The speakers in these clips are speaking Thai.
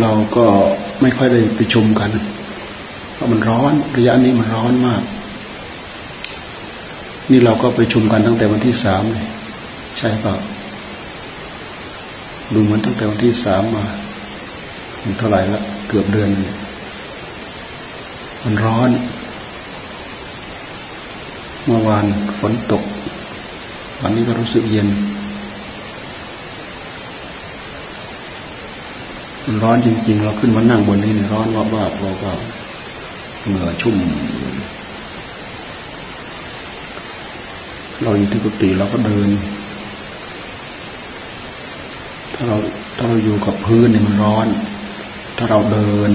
เราก็ไม่ค่อยได้ไปชุมกันเพราะมันร้อนระยะนี้มันร้อนมาก นี่เราก็ไปชุมกันตั้งแต่วันที่สามเลยใช่เปล่าดูเหมือนตั้งแต่วันที่สามมาเท่าไหร่ละเกือบเดือนมันร้อน เมื่อวานฝนตก วันนี้ก็รู้สึกเย็น มันร้อนจริง ๆ เราขึ้นมานั่งบนนี้เนี่ยร้อนว่าบ้าเราก็เหงื่อชุ่ม เราอยู่ที่กุฏิเราก็เดิน ถ้าเราถ้าเราอยู่กับพื้นเนี่ยมันร้อน ถ้าเราเดิน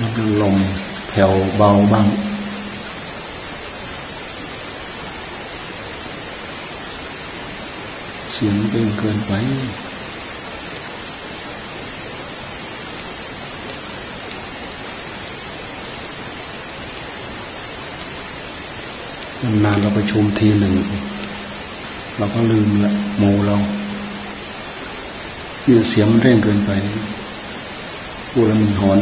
มันก็ลมแผ่วเบาบ้างเสียงเบ่งเกินไป นานๆเราไปชุมทีหนึ่ง เราก็ลืมละโมเราเนี่ยเสียงมันเร่งเกินไปพูดแล้วมันหอน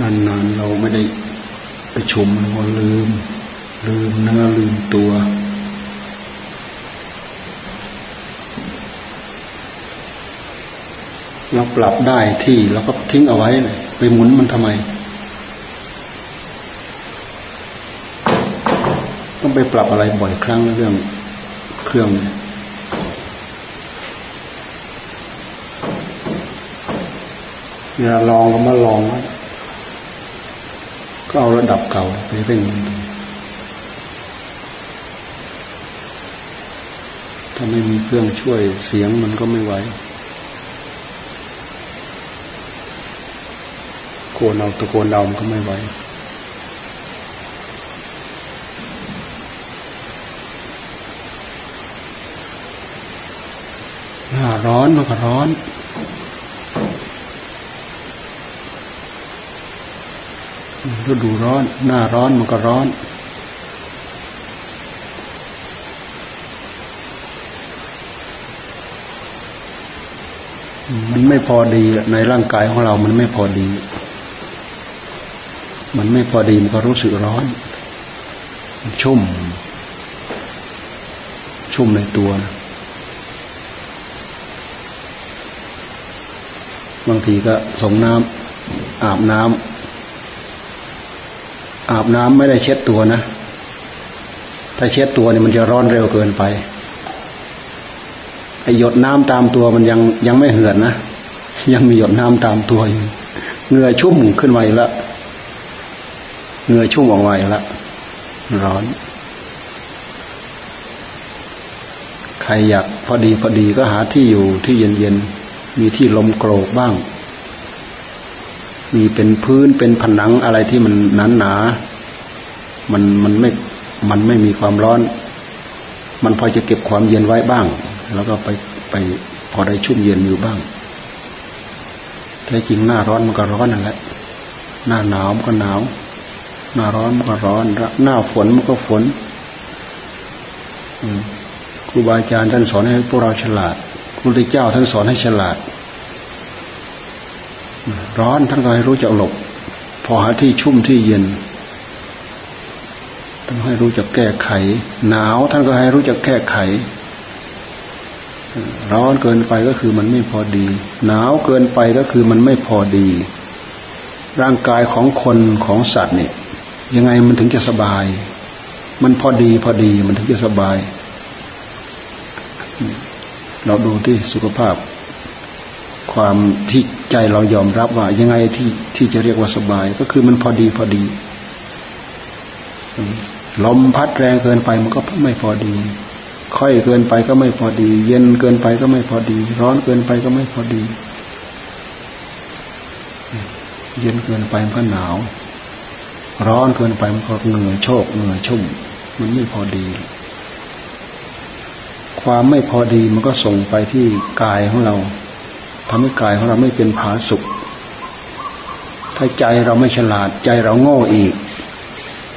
นานๆเราไม่ได้ไปชมเราลืม ลืมเนื้อลืมตัว เราปรับได้ที่เราก็ทิ้งเอาไว้เลยไปหมุนมันทำไม ต้องไปปรับอะไรบ่อยครั้งเรื่องเครื่องเวลาลองก็มาลองก็เอาระดับเก่าไปเร่ง ถ้าไม่มีเครื่องช่วยเสียงมันก็ไม่ไหวโกนเอาตะโกนเอามันก็ไม่ไหวหน้าร้อนมันก็ร้อนฤดูร้อน หน้าร้อนมันก็ร้อน มันไม่พอดีในร่างกายของเรา มันไม่พอดี มันไม่พอดีมันก็รู้สึกร้อน ชุ่ม ชุ่มในตัวบางทีก็ส่งน้ำอาบน้ำอาบน้ำไม่ได้เช็ดตัวนะ ถ้าเช็ดตัวเนี่ยมันจะร้อนเร็วเกินไปไอหยดน้ำตามตัวมันยังยังไม่เหือดนะ ยังมีหยดน้ำตามตัวอยู่เหงื่อชุ่มขึ้นไวแล้วเหงื่อชุ่มออกไวแล้วร้อน ใครอยากพอดีพอดีก็หาที่อยู่ที่เย็นเย็นมีที่ลมโกรกบ้าง มีเป็นพื้นเป็นผนังอะไรที่มันหนาหนา มันมันไม่ มันไม่มีความร้อน มันพอจะเก็บความเย็นไว้บ้าง แล้วก็ไปไปพอได้ชุ่มเย็นอยู่บ้าง แท้จริงหน้าร้อนมันก็ร้อนนั่นแหละ หน้าหนาวมันก็หนาว หน้าร้อนมันก็ร้อน หน้าฝนมันก็ฝนครูบาอาจารย์ท่านสอนให้พวกเราฉลาดพระพุทธเจ้าท่านสอนให้ฉลาด ร้อนท่านก็ให้รู้จักหลบ พอหาที่ชุ่มที่เย็นท่านให้รู้จักแก้ไข หนาวท่านก็ให้รู้จักแก้ไข ร้อนเกินไปก็คือมันไม่พอดี หนาวเกินไปก็คือมันไม่พอดี ร่างกายของคนของสัตว์เนี่ย ยังไงมันถึงจะสบาย มันพอดีพอดีมันถึงจะสบาย เราดูที่สุขภาพ ความที่ใจเรายอมรับว่า ยังไงที่ที่จะเรียกว่าสบาย ก็คือมันพอดีพอดีลมพัดแรงเกินไปมันก็ไม่พอดี ค่อยเกินไปก็ไม่พอดี เย็นเกินไปก็ไม่พอดี ร้อนเกินไปก็ไม่พอดี เย็นเกินไปมันก็หนาว ร้อนเกินไปมันก็เหนื่อยโชกเหนื่อยชุ่ม มันไม่พอดี ความไม่พอดีมันก็ส่งไปที่กายของเราทำให้กายของเราไม่เป็นผาสุกถ้าใจเราไม่ฉลาด ใจเราโง่อีก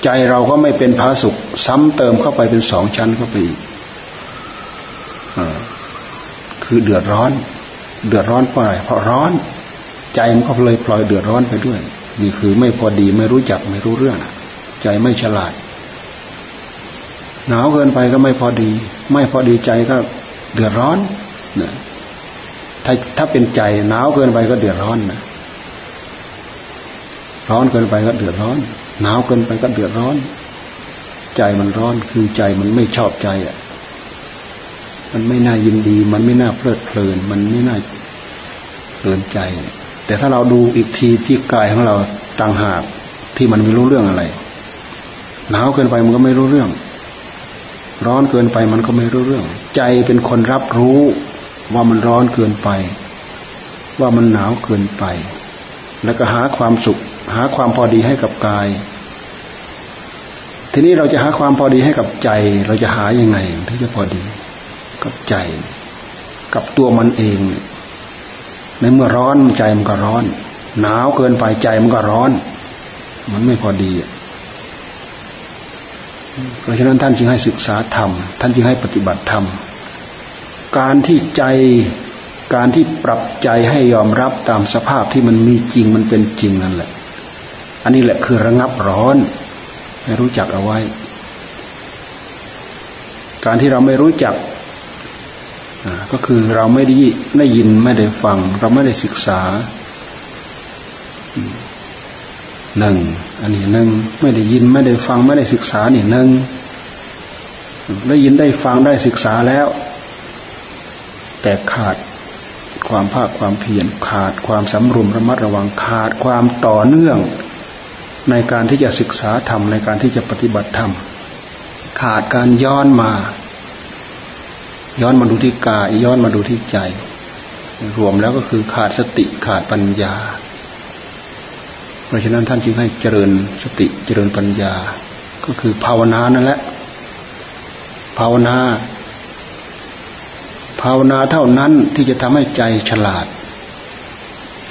ใจเราก็ไม่เป็นผาสุกซ้ำเติมเข้าไปเป็นสองชั้นเข้าไปอีก คือเดือดร้อน เดือดร้อนเพราะอะไรเพราะร้อน ใจมันก็เลยปล่อยเดือดร้อนไปด้วย นี่คือไม่พอดีไม่รู้จักไม่รู้เรื่อง ใจไม่ฉลาด หนาวเกินไปก็ไม่พอดี ไม่พอดีใจก็เดือดร้อนนะถ้าถ้าเป็นใจหนาวเกินไปก็เดือดร้อนนะร้อนเกินไปก็เดือดร้อน หนาวเกินไปก็เดือดร้อน ใจมันร้อนคือใจมันไม่ชอบใจอะ มันไม่น่ายินดี มันไม่น่าเพลิดเพลิน มันไม่น่าเพลินใจ แต่ถ้าเราดูอีกทีที่กายของเราต่างหากที่มันไม่รู้เรื่องอะไรหนาวเกินไปมันก็ไม่รู้เรื่อง ร้อนเกินไปมันก็ไม่รู้เรื่อง ใจเป็นคนรับรู้ว่ามันร้อนเกินไป ว่ามันหนาวเกินไป แล้วก็หาความสุข หาความพอดีให้กับกาย ทีนี้เราจะหาความพอดีให้กับใจ เราจะหายังไงถึงจะพอดี กับใจ กับตัวมันเอง ในเมื่อร้อนใจมันก็ร้อน หนาวเกินไปใจมันก็ร้อน มันไม่พอดี เพราะฉะนั้นท่านจึงให้ศึกษาธรรม ท่านจึงให้ปฏิบัติธรรม การที่ใจการที่ปรับใจให้ยอมรับตามสภาพที่มันมีจริงมันเป็นจริงนั่นแหละ อันนี้แหละคือระงับร้อน ให้รู้จักเอาไว้ การที่เราไม่รู้จัก ก็คือเราไม่ได้ได้ยินไม่ได้ฟัง เราไม่ได้ศึกษาหนึ่งอันนี้หนึ่งไม่ได้ยินไม่ได้ฟังไม่ได้ศึกษานี่หนึ่งได้ยินได้ฟังได้ศึกษาแล้ว แต่ขาดความภาคความเพียรขาดความสำรวมระมัดระวังขาดความต่อเนื่อง ในการที่จะศึกษาธรรมในการที่จะปฏิบัติธรรมขาดการย้อนมา ย้อนมาดูที่กาย ย้อนมาดูที่ใจ รวมแล้วก็คือขาดสติขาดปัญญา เพราะฉะนั้นท่านจึงให้เจริญสติเจริญปัญญา ก็คือภาวนานั่นแหละ ภาวนา ภาวนาเท่านั้นที่จะทำให้ใจฉลาด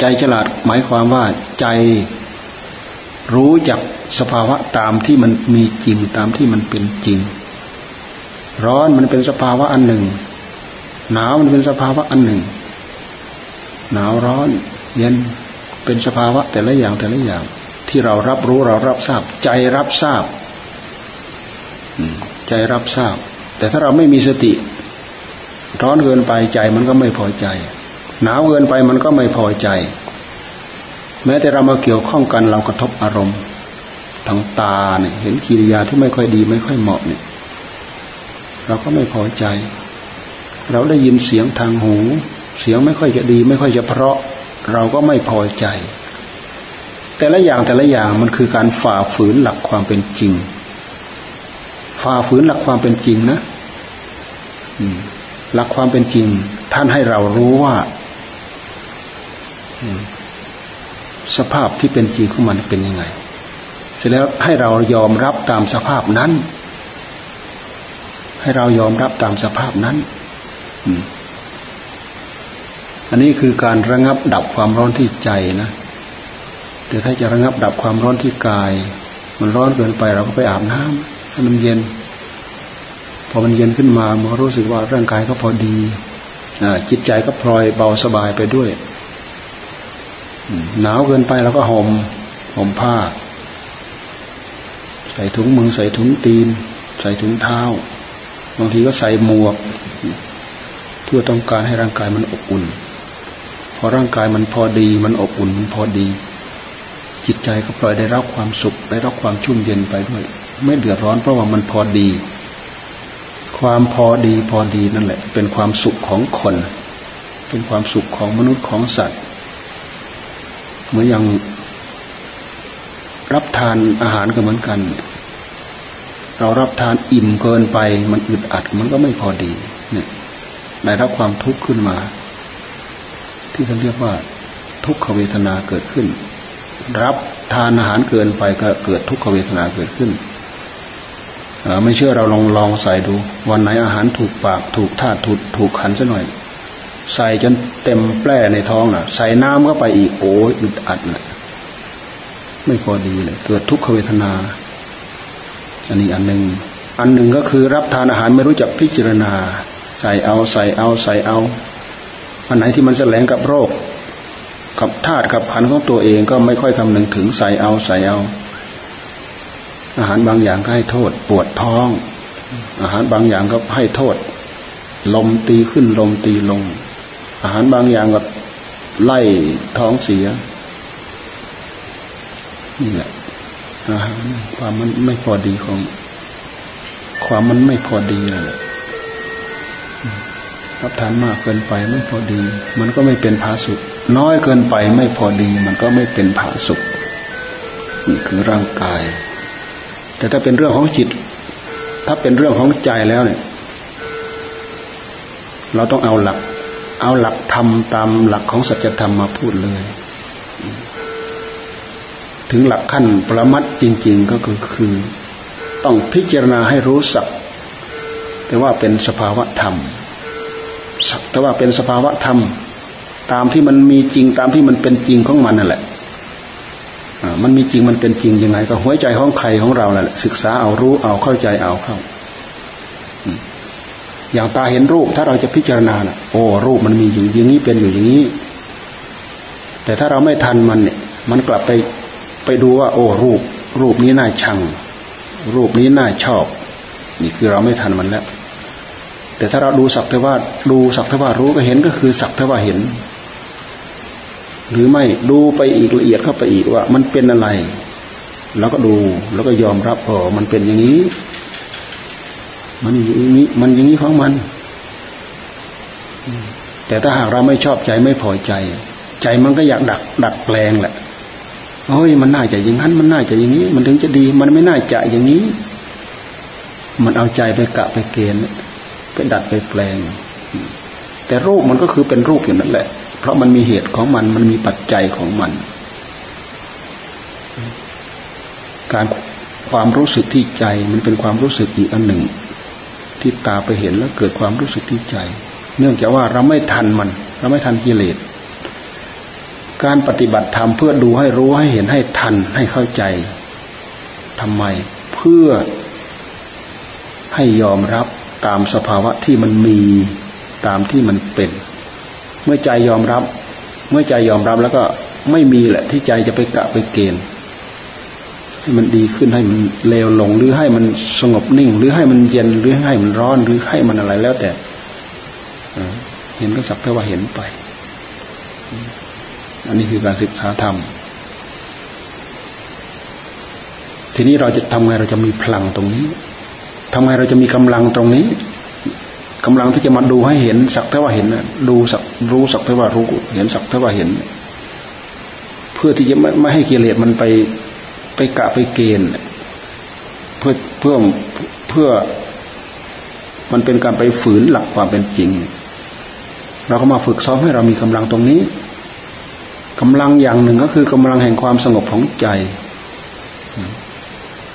ใจฉลาดหมายความว่าใจรู้จักสภาวะตามที่มันมีจริงตามที่มันเป็นจริง ร้อนมันเป็นสภาวะอันหนึ่ง หนาวมันเป็นสภาวะอันหนึ่ง หนาวร้อนเย็นเป็นสภาวะแต่ละอย่างแต่ละอย่าง ที่เรารับรู้เรารับทราบ ใจรับทราบใจรับทราบ แต่ถ้าเราไม่มีสติ ร้อนเกินไปใจมันก็ไม่พอใจ หนาวเกินไปมันก็ไม่พอใจ แม้แต่เรามาเกี่ยวข้องกันเรากระทบอารมณ์ทางตาเนี่ยเห็นกิริยาที่ไม่ค่อยดีไม่ค่อยเหมาะเนี่ย เราก็ไม่พอใจ เราได้ยินเสียงทางหู เสียงไม่ค่อยจะดี ไม่ค่อยจะเพราะ เราก็ไม่พอใจ แต่ละอย่างแต่ละอย่างมันคือการฝ่าฝืนหลักความเป็นจริง ฝ่าฝืนหลักความเป็นจริงนะหลักความเป็นจริง ท่านให้เรารู้ว่าสภาพที่เป็นจริงของมันเป็นยังไง เสร็จแล้วให้เรายอมรับตามสภาพนั้น ให้เรายอมรับตามสภาพนั้นอันนี้คือการระงับดับความร้อนที่ใจนะแต่ถ้าจะระงับดับความร้อนที่กาย มันร้อนเกินไปเราก็ไปอาบน้ำให้มันเย็น พอมันเย็นขึ้นมามันก็รู้สึกว่าร่างกายก็พอดีจิตใจก็พลอยเบาสบายไปด้วยหนาวเกินไปเราก็ห่มห่มผ้า ใส่ถุงมือใส่ถุงตีน ใส่ถุงเท้า บางทีก็ใส่หมวก เพื่อต้องการให้ร่างกายมันอบอุ่น พอร่างกายมันพอดีมันอบอุ่นมันพอดี จิตใจก็ปล่อยได้รับความสุข ได้รับความชุ่มเย็นไปด้วย ไม่เดือดร้อนเพราะว่ามันพอดี ความพอดีพอดีนั่นแหละ เป็นความสุขของคน เป็นความสุขของมนุษย์ของสัตว์เหมือนอย่างรับทานอาหารก็เหมือนกัน เรารับทานอิ่มเกินไป มันอึดอัดมันก็ไม่พอดี เนี่ยได้รับความทุกข์ขึ้นมา ที่เขาเรียกว่า ทุกขเวทนาเกิดขึ้น รับทานอาหารเกินไปก็เกิดทุกขเวทนาเกิดขึ้นไม่เชื่อเราลองลองใส่ดู วันไหนอาหารถูกปากถูกธาตุถูกถูกขันซะหน่อย ใส่จนเต็มแปร่ในท้องน่ะ ใส่น้ำเข้าไปอีกโอ้ยอึดอัดน่ะ ไม่พอดีเลยเกิดทุกขเวทนา อันนี้อันหนึ่งอันหนึ่งก็คือรับทานอาหารไม่รู้จักพิจารณา ใส่เอาใส่เอาใส่เอา อันไหนที่มันแสลงกับโรค กับธาตุกับขันของตัวเองก็ไม่ค่อยคำนึงถึงใส่เอาใส่เอา อาหารบางอย่างก็ให้โทษ ปวดท้อง อาหารบางอย่างก็ให้โทษ ลมตีขึ้นลมตีลง อาหารบางอย่างก็ไล่ท้องเสียนี่แหละ ความมันไม่พอดีของ ความมันไม่พอดีเลยรับทานมากเกินไปไม่พอดี มันก็ไม่เป็นผาสุกน้อยเกินไปไม่พอดี มันก็ไม่เป็นผาสุกนี่คือร่างกาย แต่ถ้าเป็นเรื่องของจิต ถ้าเป็นเรื่องของใจแล้วเนี่ย เราต้องเอาหลัก เอาหลักธรรมตามหลักของสัจธรรมมาพูดเลย ถึงหลักขั้นประมัดจริง ๆก็คือคือ ต้องพิจารณาให้รู้สักแต่ว่าเป็นสภาวะธรรมสักแต่ว่าเป็นสภาวะธรรม ตามที่มันมีจริงตามที่มันเป็นจริงของมันนั่นแหละมันมีจริงมันเป็นจริงยังไง ก็หัวใจของใครของเราแหละ ศึกษาเอารู้เอาเข้าใจเอาเข้า อย่างตาเห็นรูป ถ้าเราจะพิจารณาโอ้รูปมันมีอยู่อย่างนี้เป็นอยู่อย่างนี้ แต่ถ้าเราไม่ทันมันเนี่ย มันกลับไป ไปดูว่า โอ้รูป รูปนี้น่าชัง รูปนี้น่าชอบ นี่คือเราไม่ทันมันแล้ว แต่ถ้าเราดูสักแต่ว่าดูสักแต่ว่ารู้ก็เห็นก็คือสักแต่ว่าเห็น หรือไม่ดูไปอีกละเอียดเข้าไปอีกว่า มันเป็นอะไร แล้วก็ดูแล้วก็ยอมรับอ๋อมันเป็นอย่างนี้ มันอย่างนี้มันอย่างนี้ของมัน แต่ถ้าหากเราไม่ชอบใจไม่พอใจ ใจมันก็อยากดัก ดัดแปลงแหละ โอ้ยมันน่าจะอย่างนั้น มันน่าจะอย่างนี้ มันถึงจะดี มันไม่น่าจะอย่างนี้ มันเอาใจไปกะไปเกณฑ์ไปดัดไปแปลง แต่รูปมันก็คือเป็นรูปอย่างนั้นแหละ เพราะมันมีเหตุของมัน มันมีปัจจัยของมัน การความรู้สึกที่ใจมันเป็นความรู้สึกอีกอันหนึ่ง ที่ตาไปเห็นแล้วเกิดความรู้สึกที่ใจ เนื่องจากว่าเราไม่ทันมัน เราไม่ทันกิเลส การปฏิบัติธรรมเพื่อดูให้รู้ให้เห็นให้ทันให้เข้าใจทำไมเพื่อให้ยอมรับตามสภาวะที่มันมีตามที่มันเป็น เมื่อใจยอมรับ เมื่อใจยอมรับแล้วก็ไม่มีแหละที่ใจจะไปกะไปเกณฑ์ให้มันดีขึ้นให้มันเลวลงหรือให้มันสงบนิ่ง หรือให้มันเย็นหรือให้มันร้อนหรือให้มันอะไรแล้วแต่เห็นก็สักแต่ว่าเห็นไป อันนี้คือการศึกษาธรรม ทีนี้เราจะทำไงเราจะมีพลังตรงนี้ทำไมเราจะมีกำลังตรงนี้กำลังที่จะมาดูให้เห็นสักแต่ว่าเห็นดูสักรู้สักแต่ว่ารู้ เห็นสักแต่ว่าเห็น เพื่อที่จะไม่ไม่ให้กิเลสมันไปไปกะไปเกณฑ์เพื่อเพื่อเพื่อมันเป็นการไปฝืนหลักความเป็นจริง เราก็มาฝึกซ้อมให้เรามีกำลังตรงนี้ กำลังอย่างหนึ่งก็คือกำลังแห่งความสงบของใจ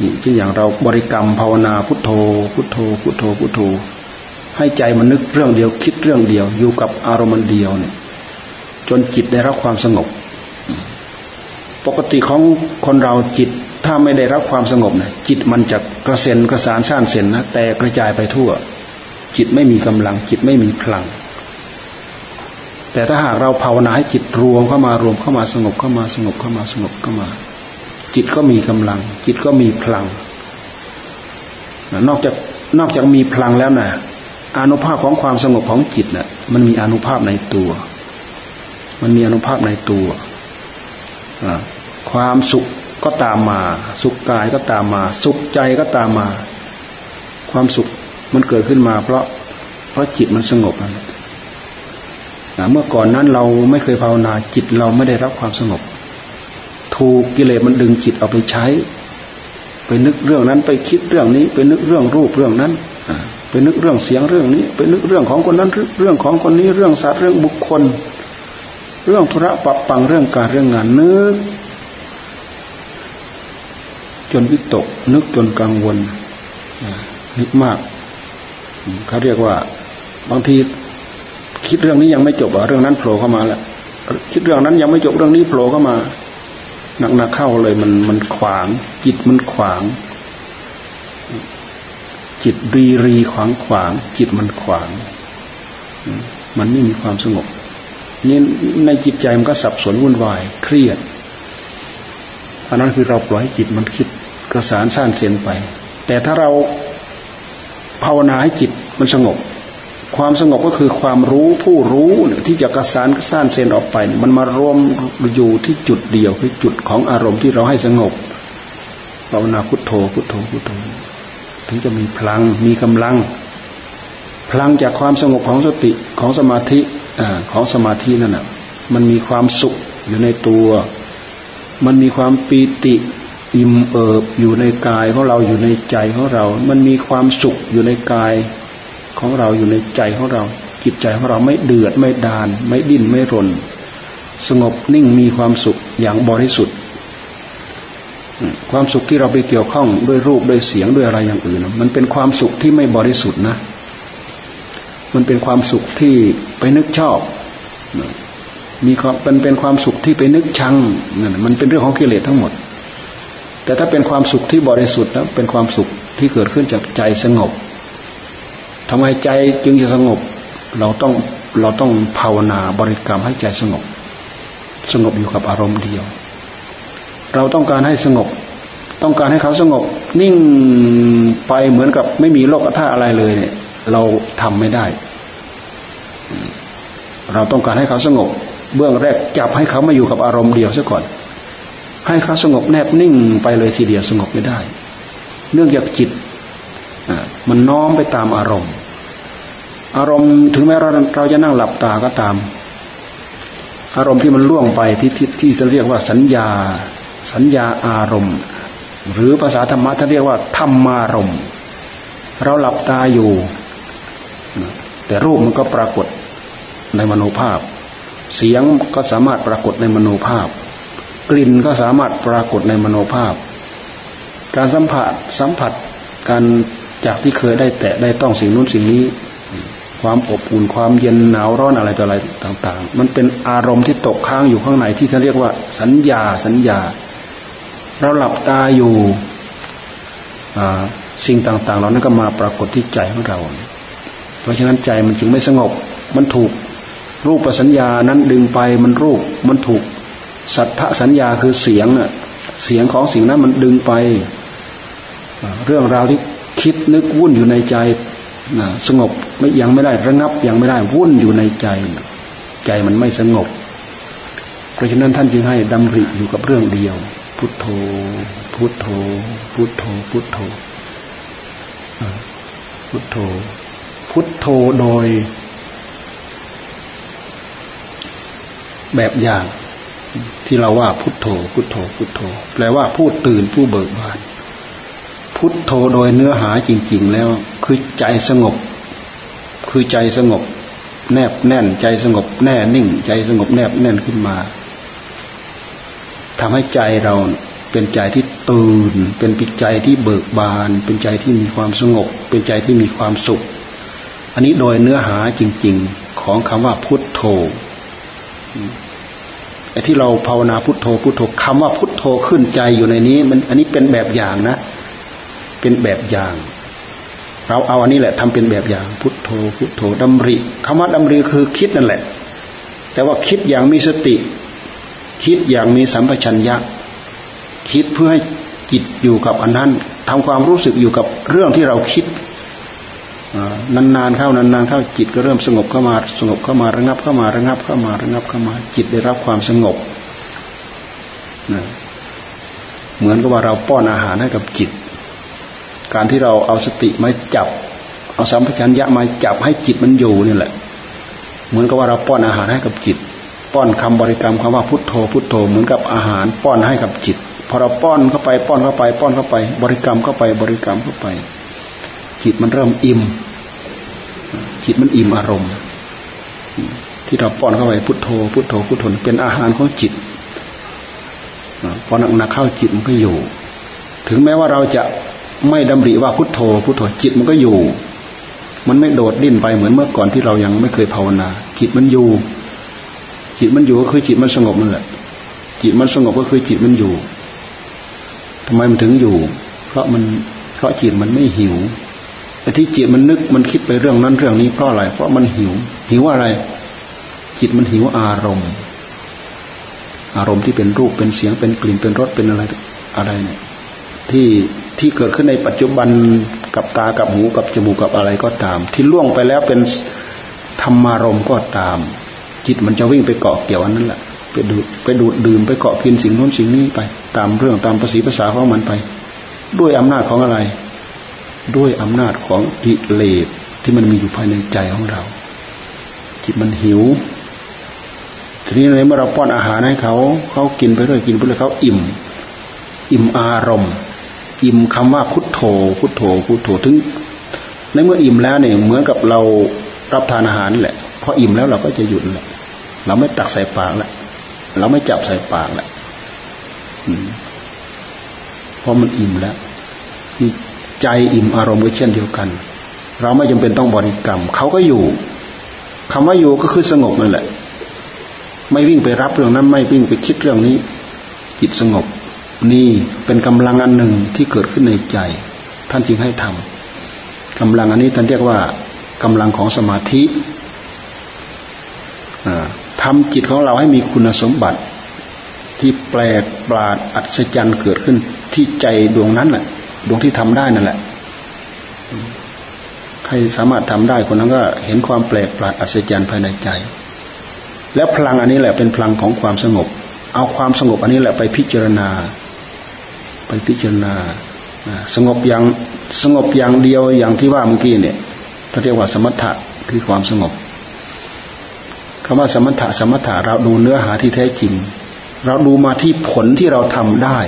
นี่ที่อย่างเราบริกรรมภาวนาพุทโธ พุทโธ พุทโธพุทโธ ให้ใจมันนึกเรื่องเดียวคิดเรื่องเดียว อยู่กับอารมณ์เดียวเนี่ย จนจิตได้รับความสงบ ปกติของคนเราจิตถ้าไม่ได้รับความสงบเนี่ยจิตมันจะกระเซ็นกระสานสร้างเส้นนะแต่กระจายไปทั่ว จิตไม่มีกำลัง จิตไม่มีพลัง แต่ถ้าหากเราภาวนาให้จิตรวมเข้ามารวมเข้ามาสงบเข้ามาสงบเข้ามาสงบเข้ามา จิตก็มีกำลัง จิตก็มีพลัง นอกจากนอกจากมีพลังแล้วนะอนุภาพของความสงบของจิตนะ่ะ มันมีอนุภาพในตัว มันมีอนุภาพในตัวความสุขก็ตามมา สุขกายก็ตามมา สุขใจก็ตามมา ความสุขมันเกิดขึ้นมา เพราะเพราะจิตมันสงบนะ เมื่อก่อนนั้นเราไม่เคยภาวนาจิตเราไม่ได้รับความสงบ ถูกกิเลสมันดึงจิตเอาไปใช้ ไปนึกเรื่องนั้นไปคิดเรื่องนี้ ไปนึกเรื่องรูปเรื่องนั้นไปนึกเรื่องเสียงเรื่องนี้ ไปนึกเรื่องของคนนั้นเรื่องของคนนี้เรื่องสัตว์เรื่องบุคคล เรื่องธุระปับปังเรื่องการเรื่องงานนึกจนวิตก นึกจนกังวลนึกมากเขาเรียกว่าบางที คิดเรื่องนี้ยังไม่จบอะเรื่องนั้นโผล่เข้ามาแล้วคิดเรื่องนั้นยังไม่จบเรื่องนี้โผล่เข้ามาหนักๆเข้าเลยมันมันขวาง จิตมันขวาง จิตรีรีขวางขวาง จิตมันขวาง มันไม่มีความสงบนี่ในจิตใจมันก็สับสนวุ่นวาย เครียดอันนั้นคือเราปล่อยจิตมันคิดกระสานสร้างเสียนไป แต่ถ้าเราภาวนาให้จิตมันสงบ ความสงบก็คือความรู้ผู้รู้ที่จะกระสานสร้างเสียนออกไป มันมารวมอยู่ที่จุดเดียวคือจุดของอารมณ์ที่เราให้สงบภาวนาพุทโธพุทโธพุทโธ ถึงจะมีพลังมีกำลัง พลังจากความสงบของสติของสมาธิอของสมาธินั่นน่ะมันมีความสุขอยู่ในตัว มันมีความปีติอิ่มเอิบอยู่ในกายของเราอยู่ในใจของเรา มันมีความสุขอยู่ในกาย ของเราอยู่ในใจของเรา จิตใจของเราไม่เดือดไม่ดาน ไม่ดิ้นไม่รน สงบนิ่งมีความสุขอย่างบริสุทธิ์ ความสุขที่เราไปเกี่ยวข้องด้วยรูปด้วยเสียงด้วยอะไรอย่างอื่น มันเป็นความสุขที่ไม่บริสุทธิ์นะ มันเป็นความสุขที่ไปนึกชอบมีความเป็นเป็นความสุขที่ไปนึกชังนั่นมันเป็นเรื่องของกิเลสทั้งหมด แต่ถ้าเป็นความสุขที่บริสุทธิ์แล้วเป็นความสุขที่เกิดขึ้นจากใจสงบ ทำไมใจจึงจะสงบ เราต้องเราต้องภาวนาบริกรรมให้ใจสงบ สงบอยู่กับอารมณ์เดียว เราต้องการให้สงบ ต้องการให้เขาสงบ นิ่งไปเหมือนกับไม่มีโลกธาตุอะไรเลยเนี่ยเราทำไม่ได้ เราต้องการให้เขาสงบ เบื้องแรกจับให้เขามาอยู่กับอารมณ์เดียวซะก่อน ให้เขาสงบแนบนิ่งไปเลยทีเดียวสงบไม่ได้ เนื่องจากจิตมันน้อมไปตามอารมณ์ อารมณ์ถึงแม้เราเราจะนั่งหลับตาก็ตาม อารมณ์ที่มันล่วงไปที่ที่ที่จะเรียกว่าสัญญา สัญญาอารมณ์ หรือภาษาธรรมะท่านเรียกว่าธรรมารมณ์ เราหลับตาอยู่ แต่รูปมันก็ปรากฏในมโนภาพ เสียงก็สามารถปรากฏในมโนภาพ กลิ่นก็สามารถปรากฏในมโนภาพ การสัมผัสสัมผัสการจากที่เคยได้แตะได้ต้องสิ่งนู้นสิ่งนี้ ความอบอุ่นความเย็นหนาวร้อนอะไรต่ออะไรต่าง ๆ มันเป็นอารมณ์ที่ตกค้างอยู่ข้างในที่เขาเรียกว่า สัญญาสัญญา เราหลับตาอยู่สิ่งต่างๆเหล่านั้นก็มาปรากฏที่ใจของเรา เพราะฉะนั้นใจมันจึงไม่สงบ มันถูกรูปสัญญานั้นดึงไปมันรูปมันถูกสัทธสัญญาคือเสียงน่ะเสียงของสิ่งนั้นมันดึงไป เรื่องราวที่คิดนึกวุ่นอยู่ในใจ สงบไม่ยังไม่ได้ระงับยังไม่ได้วุ่นอยู่ในใจ ใจมันไม่สงบ เพราะฉะนั้นท่านจึงให้ดำริอยู่กับเรื่องเดียว พุทโธ พุทโธ พุทโธ พุทโธ พุทโธ พุทโธโดย แบบอย่างที่เราว่าพุทโธ พุทโธ พุทโธ แปลว่าผู้ตื่นผู้เบิกบาน พุทโธโดยเนื้อหาจริง ๆ แล้ว คือใจสงบ คือใจสงบ แนบแน่น ใจสงบแน่นิ่ง ใจสงบแนบแน่นขึ้นมาทำให้ใจเราเป็นใจที่ตื่น เป็นปิใจที่เบิกบาน เป็นใจที่มีความสงบ เป็นใจที่มีความสุข อันนี้โดยเนื้อหาจริง ๆ ของคำว่าพุทโธไอ้ที่เราภาวนาพุทโธพุทโธคำว่าพุทโธขึ้นใจอยู่ในนี้ มันอันนี้เป็นแบบอย่างนะ เป็นแบบอย่าง เราเอาอันนี้แหละทำเป็นแบบอย่าง พุทโธ พุทโธดำริคำว่าดำริคือคิดนั่นแหละ แต่ว่าคิดอย่างมีสติ คิดอย่างมีสัมปชัญญะ คิดเพื่อให้จิตอยู่กับอันนั้นทำความรู้สึกอยู่กับเรื่องที่เราคิดนานๆเข้านานๆเข้าจิตก็เริ่มสงบเข้ามาสงบเข้ามาระงับเข้ามาระงับเข้ามาระงับเข้ามา จิตได้รับความสงบนะเหมือนกับว่าเราป้อนอาหารให้กับจิต การที่เราเอาสติมาจับ เอาสัมผัสัญญะมาจับให้จิตมันอยู่นี่แหละ เหมือนกับว่าเราป้อนอาหารให้กับจิต ป้อนคำบริกรรมคำว่าพุทโธ พุทโธเหมือนกับอาหาร ป้อนให้กับจิตพอเราป้อนเข้าไป ป้อนเข้าไป ป้อนเข้าไป บริกรรมเข้าไปบริกรรมเข้าไป จิตมันเริ่มอิ่ม จิตมันอิ่มอารมณ์ ที่เราป้อนเข้าไปพุทโธ พุทโธพุทโธเป็นอาหารของจิตพอหนักหนักเข้าจิตมันก็อยู่ ถึงแม้ว่าเราจะ ไม่ดำริว่าพุทโธพุทโธจิตมันก็อยู่ มันไม่โดดดิ้นไปเหมือนเมื่อก่อนที่เรายังไม่เคยภาวนา จิตมันอยู่ จิตมันอยู่ก็คือจิตมันสงบนั่นแหละ จิตมันสงบก็คือจิตมันอยู่ทำไมมันถึงอยู่ เพราะมันเพราะจิตมันไม่หิวแต่ที่จิตมันนึกมันคิดไปเรื่องนั้นเรื่องนี้เพราะอะไร เพราะมันหิว หิวอะไร จิตมันหิวอารมณ์ อารมณ์ที่เป็นรูปเป็นเสียงเป็นกลิ่นเป็นรสเป็นอะไรอะไรเนี่ยที่ ที่เกิดขึ้นในปัจจุบันกับตากับหูกับจมูกกับอะไรก็ตาม ที่ล่วงไปแล้วเป็นธรรมารมก็ตาม จิตมันจะวิ่งไปเกาะเกี่ยวอันนั้นแหละไปดูไปดูดดื่มไปเกาะกินสิ่งโน้นสิ่งนี้ไป ตามเรื่องตามภาษีภาษาของมันไป ด้วยอำนาจของอะไร ด้วยอำนาจของกิเลสที่มันมีอยู่ภายในใจของเรา จิตมันหิวทีนี้เลยเมื่อเราป้อนอาหารให้เขาเขากินไปเรื่อยกินไปเรื่อยเขาอิ่ม อิ่มอารมณ์ อิ่มคำว่าพุทโธ พุทโธ พุทโธถึง ในเมื่ออิ่มแล้วเนี่ยเหมือนกับเรารับทานอาหารแหละพออิ่มแล้วเราก็จะหยุดแหละเราไม่ตักใส่ปากแล้วเราไม่จับใส่ปากแล้วเพราะมันอิ่มแล้วใจอิ่มอารมณ์ก็เช่นเดียวกัน เราไม่จำเป็นต้องบริกรรมเขาก็อยู่คำว่าอยู่ก็คือสงบนั่นแหละ ไม่วิ่งไปรับเรื่องนั้น ไม่วิ่งไปคิดเรื่องนี้จิตสงบ นี่เป็นกำลังอันหนึ่งที่เกิดขึ้นในใจ ท่านจึงให้ทำกำลังอันนี้ท่านเรียกว่ากำลังของสมาธิทำจิตของเราให้มีคุณสมบัติ ที่แปลกประหลาดอัศจรรย์เกิดขึ้นที่ใจดวงนั้นแหละดวงที่ทำได้นั่นแหละ ใครสามารถทำได้คนนั้นก็เห็นความแปลกประหลาดอัศจรรย์ภายในใจ และพลังอันนี้แหละเป็นพลังของความสงบ เอาความสงบอันนี้แหละไปพิจารณา ไปพิจารณาสงบอย่างสงบอย่างเดียวอย่างที่ว่าเมื่อกี้เนี่ยถ้าเรียกว่าสมถะคือความสงบคำว่าสมถะสมถะเราดูเนื้อหาที่แท้จริง เราดูมาที่ผลที่เราทำได้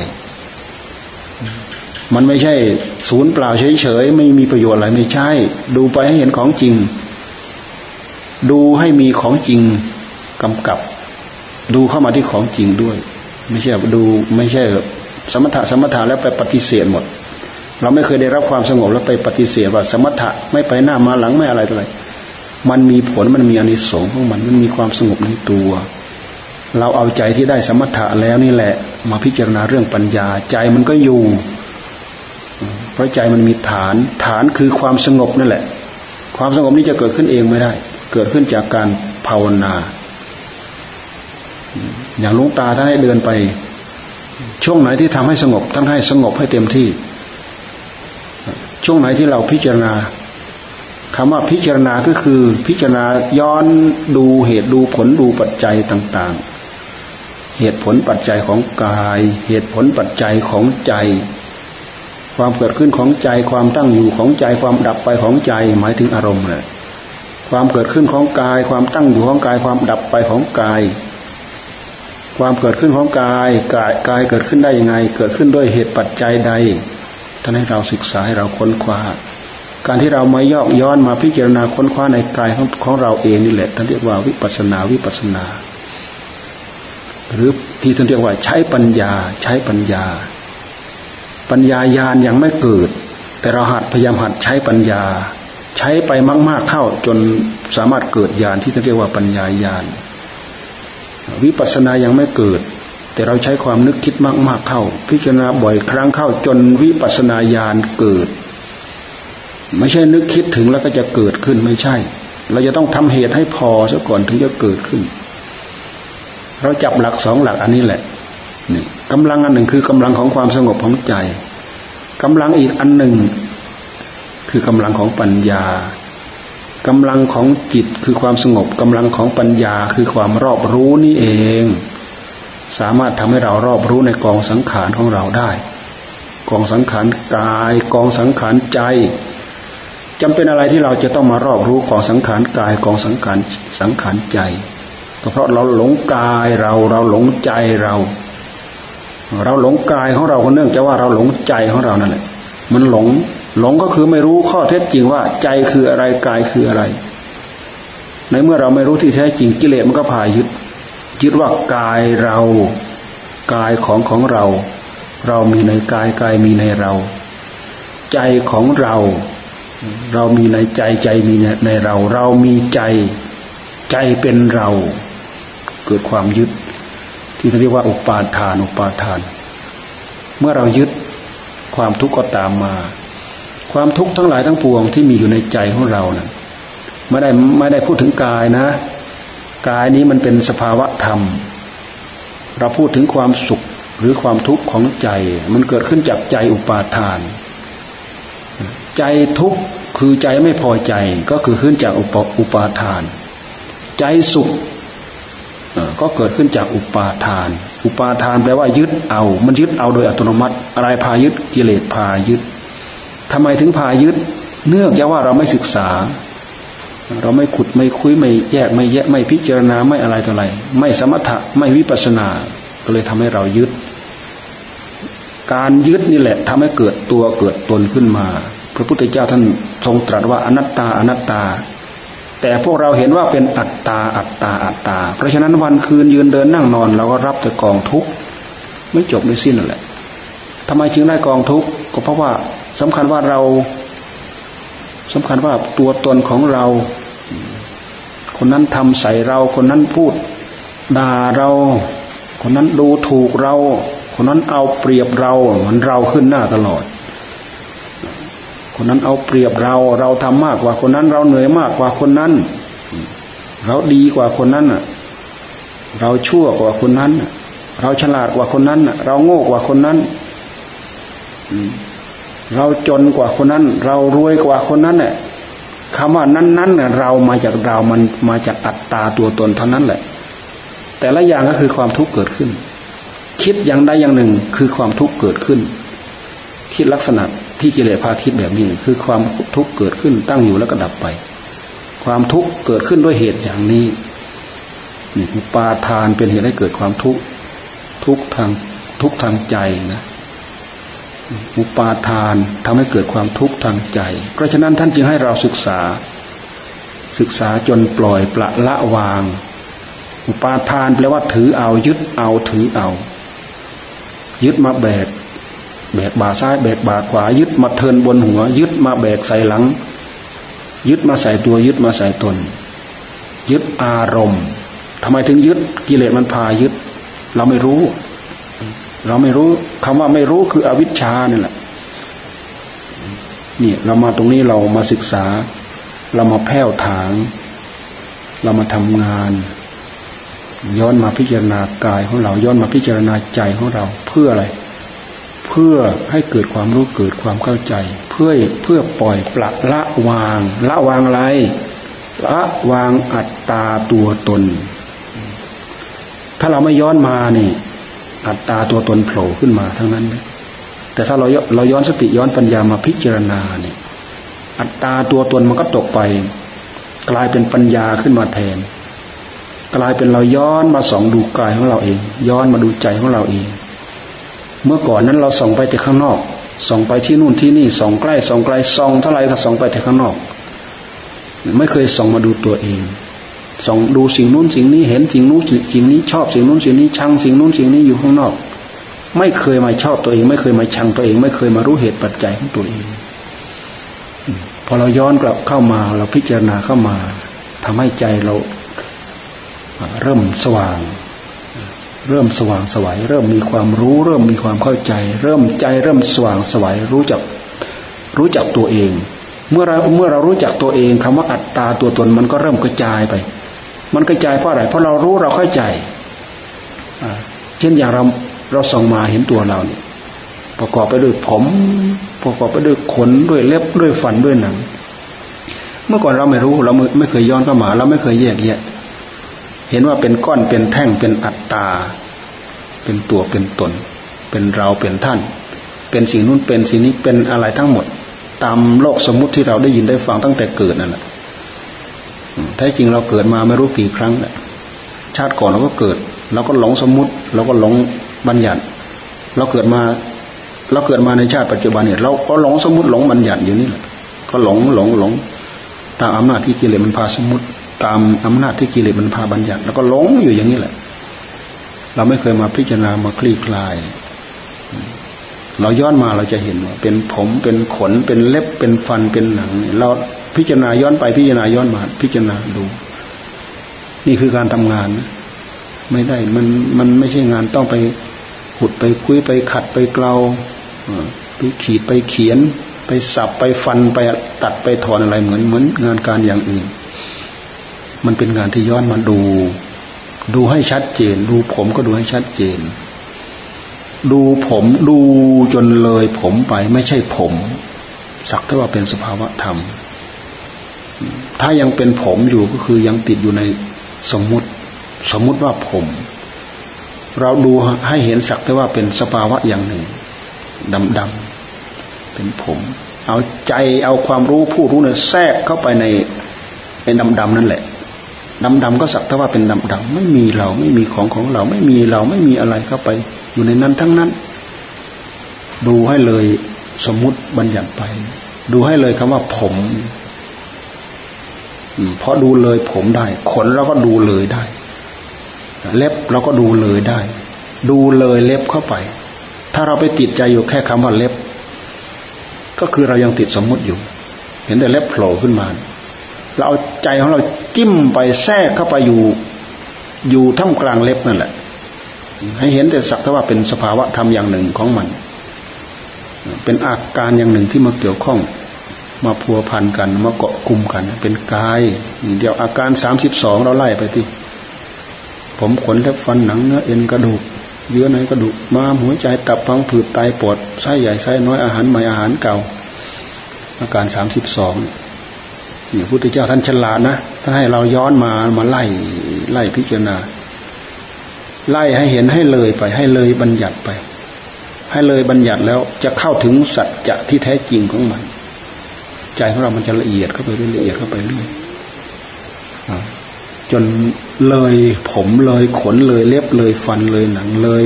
มันไม่ใช่ศูนย์เปล่าเฉยๆไม่มีประโยชน์อะไรไม่ใช่ ดูไปให้เห็นของจริง ดูให้มีของจริงกำกับ ดูเข้ามาที่ของจริงด้วย ไม่ใช่ดูไม่ใช่ สมถะสมถะแล้วไปปฏิเสธหมด เราไม่เคยได้รับความสงบแล้วไปปฏิเสธว่า สมถะไม่ไปหน้ามาหลังไม่อะไรอะไรมันมีผลมันมีอนิสงส์ของมันมันมีความสงบในตัว เราเอาใจที่ได้สมถะแล้วนี่แหละ มาพิจารณาเรื่องปัญญาใจมันก็อยู่ เพราะใจมันมีฐาน ฐานคือความสงบนั่นแหละ ความสงบนี้จะเกิดขึ้นเองไม่ได้ เกิดขึ้นจากการภาวนา อย่างลุงตาท่านให้เดินไป ช่วงไหนที่ทำให้สงบท่านให้สงบให้เต็มที่ ช่วงไหนที่เราพิจารณาคำว่าพิจารณาก็คือพิจารณาย้อนดูเหตุดูผลดูปัจจัยต่างๆ เหตุผลปัจจัยของกาย เหตุผลปัจจัยของใจ ความเกิดขึ้นของใจความตั้งอยู่ของใจความดับไปของใจหมายถึงอารมณ์เลยความเกิดขึ้นของกาย ความตั้งอยู่ของกาย ความดับไปของกาย ความเกิดขึ้นของกายกายกายเกิดขึ้นได้ยังไง เกิดขึ้นด้วยเหตุปัจจัยใดท่านให้เราศึกษาให้เราค้นคว้าการที่เรามายอกย้อนมาพิจารณาค้นคว้าในกายของของเราเองนี่แหละท่านเรียกว่าวิปัสนาวิปัสนา หรือที่ท่านเรียกว่าใช้ปัญญาใช้ปัญญา ปัญญายานยังไม่เกิด แต่เราหัดพยายามหัดใช้ปัญญา ใช้ไปมาก ๆเข้าจนสามารถเกิดญาณที่ท่านเรียกว่าปัญญายาน วิปัสสนายังไม่เกิด แต่เราใช้ความนึกคิดมากๆเข้า พิจารณาบ่อยครั้งเข้าจนวิปัสสนาญาณเกิด ไม่ใช่นึกคิดถึงแล้วก็จะเกิดขึ้นไม่ใช่ เราจะต้องทำเหตุให้พอซะก่อนถึงจะเกิดขึ้น เราจับหลักสองหลักอันนี้แหละนี่กำลังอันหนึ่งคือกำลังของความสงบของใจกำลังอีกอันหนึ่ง คือกำลังของปัญญา กำลังของจิตคือความสงบกำลังของปัญญาคือความรอบรู้นี่เอง สามารถทำให้เรารอบรู้ในกองสังขารของเราได้ กองสังขารกาย กองสังขารใจจำเป็นอะไรที่เราจะต้องมารอบรู้กองสังขารกายกองสังขารสังขารใจก็เพราะเราหลงกายเราเราหลงใจเรา เราหลงกายของเราก็เนื่องจากว่าเราหลงใจของเรานั่นแหละมันหลง หลงก็คือไม่รู้ข้อเท็จจริงว่าใจคืออะไรกายคืออะไร ในเมื่อเราไม่รู้ที่แท้จริงกิเลสมันก็พายึดยึดว่ากายเรากายของของเรา เรามีในกายกายมีในเรา ใจของเรา เรามีในใจใจมีในเรา เรามีใจใจใจเป็นเรา เกิดความยึด ที่เรียกว่าอุปาทานอุปาทาน เมื่อเรายึดความทุกข์ก็ตามมา ความทุกข์ทั้งหลายทั้งปวงที่มีอยู่ในใจของเรานะ่ะไม่ได้ไม่ได้พูดถึงกายนะ กายนี้มันเป็นสภาวะธรรม เราพูดถึงความสุขหรือความทุกข์ของใจ มันเกิดขึ้นจากใจอุปาทาน ใจทุกข์คือใจไม่พอใจก็คือขึ้นจากอุปอุปาทาน ใจสุขก็เกิดขึ้นจากอุปาทาน อุปาทานแปลว่ายึดเอา มันยึดเอาโดยอัตโนมัติ อะไรพายึดกิเลสพายึด ทำไมถึงพายึด เนื่องจากว่าเราไม่ศึกษา เราไม่ขุดไม่คุยไม่แยกไม่แยกไม่พิจารณาไม่อะไรต่ออะไรไม่สมถะไม่วิปัสนา ก็เลยทำให้เรายึด การยึดนี่แหละทำให้เกิดตัวเกิดตนขึ้นมา พระพุทธเจ้าท่านทรงตรัสว่าอนัตตาอนัตตา แต่พวกเราเห็นว่าเป็นอัตตาอัตตาอัตตา เพราะฉะนั้นวันคืนยืนเดินนั่งนอนเราก็รับแต่กองทุกข์ไม่จบไม่สิ้นนั่นแหละทำไมจึงได้กองทุกข์ก็เพราะว่า สำคัญว่าเราสำคัญว่าตัวตนของเรา คนนั้นทำใส่เรา คนนั้นพูดด่าเรา คนนั้นดูถูกเรา คนนั้นเอาเปรียบเราเหมือนเราขึ้นหน้าตลอด คนนั้นเอาเปรียบเรา เราทำมากกว่าคนนั้น เราเหนื่อยมากกว่าคนนั้น เราดีกว่าคนนั้นเราชั่วกว่าคนนั้น เราฉลาดกว่าคนนั้น เราโง่กว่าคนนั้น เราจนกว่าคนนั้น เรารวยกว่าคนนั้นเนี่ยคำว่านั้นๆเนั้นเรามาจากเรามันมาจากอัตตาตัวตนเท่านั้นแหละ แต่ละอย่างก็คือความทุกข์เกิดขึ้น คิดอย่างใดอย่างหนึ่งคือความทุกข์เกิดขึ้น คิดลักษณะที่กิเลสพาคิดแบบนี้คือความทุกข์เกิดขึ้นตั้งอยู่แล้วก็ดับไป ความทุกข์เกิดขึ้นด้วยเหตุอย่างนี้นี่ปาทานเป็นเหตุให้เกิดความทุกข์ทุกทางทุกทางใจนะ อุปาทานทำให้เกิดความทุกข์ทางใจ เพราะฉะนั้นท่านจึงให้เราศึกษา ศึกษาจนปล่อยปละละวาง อุปาทานแปลว่าถือเอายึดเอาถือเอา ยึดมาแบกแบกบ่าซ้ายแบกบ่าขวา ยึดมาเทินบนหัว ยึดมาแบกใส่หลัง ยึดมาใส่ตัวยึดมาใส่ตน ยึดอารมณ์ทำไมถึงยึดกิเลสมันพายึด เราไม่รู้ เราไม่รู้ คำว่าไม่รู้คืออวิชชานี่แหละนี่เรามาตรงนี้เรามาศึกษา เรามาแผ่วถาง เรามาทำงาน ย้อนมาพิจารณากายของเราย้อนมาพิจารณาใจของเราเพื่ออะไร เพื่อให้เกิดความรู้เกิดความเข้าใจ เพื่อเพื่อปล่อยปละละวาง ละวางอะไร ละวางอัตตาตัวตน ถ้าเราไม่ย้อนมานี่ อัตตาตัวตนโผล่ขึ้นมาทั้งนั้นแต่ถ้าเราเราย้อนสติย้อนปัญญามาพิจารณาเนี่ยอัตตาตัวตนมันก็ตกไป กลายเป็นปัญญาขึ้นมาแทน กลายเป็นเราย้อนมาส่องดูกายของเราเอง ย้อนมาดูใจของเราเอง เมื่อก่อนนั้นเราส่องไปแต่ข้างนอก ส่องไปที่นู่นที่นี่ส่องใกล้ส่องไกลส่องเท่าไรก็ส่องไปแต่ข้างนอก ไม่เคยส่องมาดูตัวเอง ส่องดูสิ่งนู้นสิ่งนี้เห็นสิ่งนู้นสิ่งนี้ชอบสิ่งนู้นสิ่งนี้ชังสิ่งนู้นสิ่งนี้อยู่ข้างนอก ไม่เคยมาชอบตัวเอง ไม่เคยมาชังตัวเอง ไม่เคยมารู้เหตุปัจจัยของตัวเอง พอเราย้อนกลับเข้ามาเราพิจารณาเข้ามาทำให้ใจเราเริ่มสว่าง เริ่มสว่างสวัยเริ่มมีความรู้ เริ่มมีความเข้าใจ เริ่มใจเริ่มสว่างสวัยรู้จักรู้จักตัวเอง เมื่อเราเมื่อเรารู้จักตัวเองคำว่าอัตตาตัวตนมันก็เริ่มกระจายไป มันกระจายเพราะอะไร เพราะเรารู้เราเข้าใจเช่นอย่างเราเราส่องมาเห็นตัวเราเนี่ยประกอบไปด้วยผม ประกอบไปด้วยขนด้วยเล็บด้วยฟันด้วยหนัง เมื่อก่อนเราไม่รู้เราไม่เคยย้อนเข้ามา เราไม่เคยแยกแยะ เห็นว่าเป็นก้อนเป็นแท่งเป็นอัตตา เป็นตัวเป็นตน เป็นเราเป็นท่าน เป็นสิ่งนู้นเป็นสิ่งนี้เป็นอะไรทั้งหมด ตามโลกสมมุติที่เราได้ยินได้ฟังตั้งแต่เกิดนั่นแหละ แท้จริงเราเกิดมาไม่รู้กี่ครั้งแหละชาติก่อนเราก็เกิดเราก็หลงสมมุติเราก็หลงบัญญัติ เราเกิดมา เราเกิดมาในชาติปัจจุบันเนี่ยเราก็หลงสมมติหลงบัญญัติอยู่นี่แหละก็หลงหลงหลง ตามอำนาจที่กิเลสมันพาสมมติ ตามอำนาจที่กิเลสมันพาบัญญัติ แล้วก็หลงอยู่อย่างนี้แหละ เราไม่เคยมาพิจารณามาคลี่คลาย เราย้อนมาเราจะเห็นว่าเป็นผมเป็นขนเป็นเล็บเป็นฟันเป็นหนัง เรา พิจารณาย้อนไปพิจารณาย้อนมา พิจารณาดู นี่คือการทำงานนะไม่ได้มันมันไม่ใช่งานต้องไปหุดไปคุยไปขัดไปเกลาไปขีดไปเขียน ไปสับไปฟันไปตัดไปถอนอะไรเหมือนเหมือนงานการอย่างอื่น มันเป็นงานที่ย้อนมาดู ดูให้ชัดเจน ดูผมก็ดูให้ชัดเจน ดูผมดูจนเลยผมไปไม่ใช่ผม สักแต่ว่าเป็นสภาวะธรรม ถ้ายังเป็นผมอยู่ก็คือยังติดอยู่ในสมมุติ สมมุติว่าผม เราดูให้เห็นสักแต่ว่าเป็นสภาวะอย่างหนึ่งดำดำเป็นผม เอาใจเอาความรู้ผู้รู้เนี่ยแทรกเข้าไปในในดำดำนั่นแหละดำดำก็สักแต่ว่าเป็นดำดำไม่มีเราไม่มีของของเราไม่มีเราไม่มีอะไรเข้าไป อยู่ในนั้นทั้งนั้น ดูให้เลยสมมุติบัญญัติไป ดูให้เลยคำว่าผม เพราะดูเลยผมได้ ขนเราก็ดูเลยได้ เล็บเราก็ดูเลยได้ ดูเลยเล็บเข้าไป ถ้าเราไปติดใจอยู่แค่คำว่าเล็บ ก็คือเรายังติดสมมุติอยู่ เห็นแต่เล็บโผล่ขึ้นมา เราเอาใจของเราจิ้มไปแทรกเข้าไปอยู่ อยู่ท่ามกลางเล็บนั่นแหละ ให้เห็นแต่สักแต่ว่าเป็นสภาวะธรรมอย่างหนึ่งของมัน เป็นอาการอย่างหนึ่งที่มาเกี่ยวข้อง มาพัวพันกัน มาเกาะกลุ่มกัน เป็นกาย เดี๋ยวอาการสามสิบสองเราไล่ไปที่ผมขนเล็บฟันหนังเนื้อเอ็นกระดูก เยื่อในกระดูกม้ามหัวใจตับพังผืดไตปอดไส้ใหญ่ไส้น้อยอาหารใหม่อาหารเก่า อาการสามสิบสองนี่พุทธเจ้าท่านฉลาดนะท่านให้เราย้อนมามาไล่ไล่พิจารณา ไล่ให้เห็นให้เลยไป ให้เลยบัญญัติไป ให้เลยบัญญัติแล้วจะเข้าถึงสัจจะที่แท้จริงของมัน ใจของเรามันจะละเอียดเข้าไปเรื่อยละเอียดเข้าไปเรื่อยจนเลยผมเลยขนเลยเล็บเลยฟันเลยหนังเลย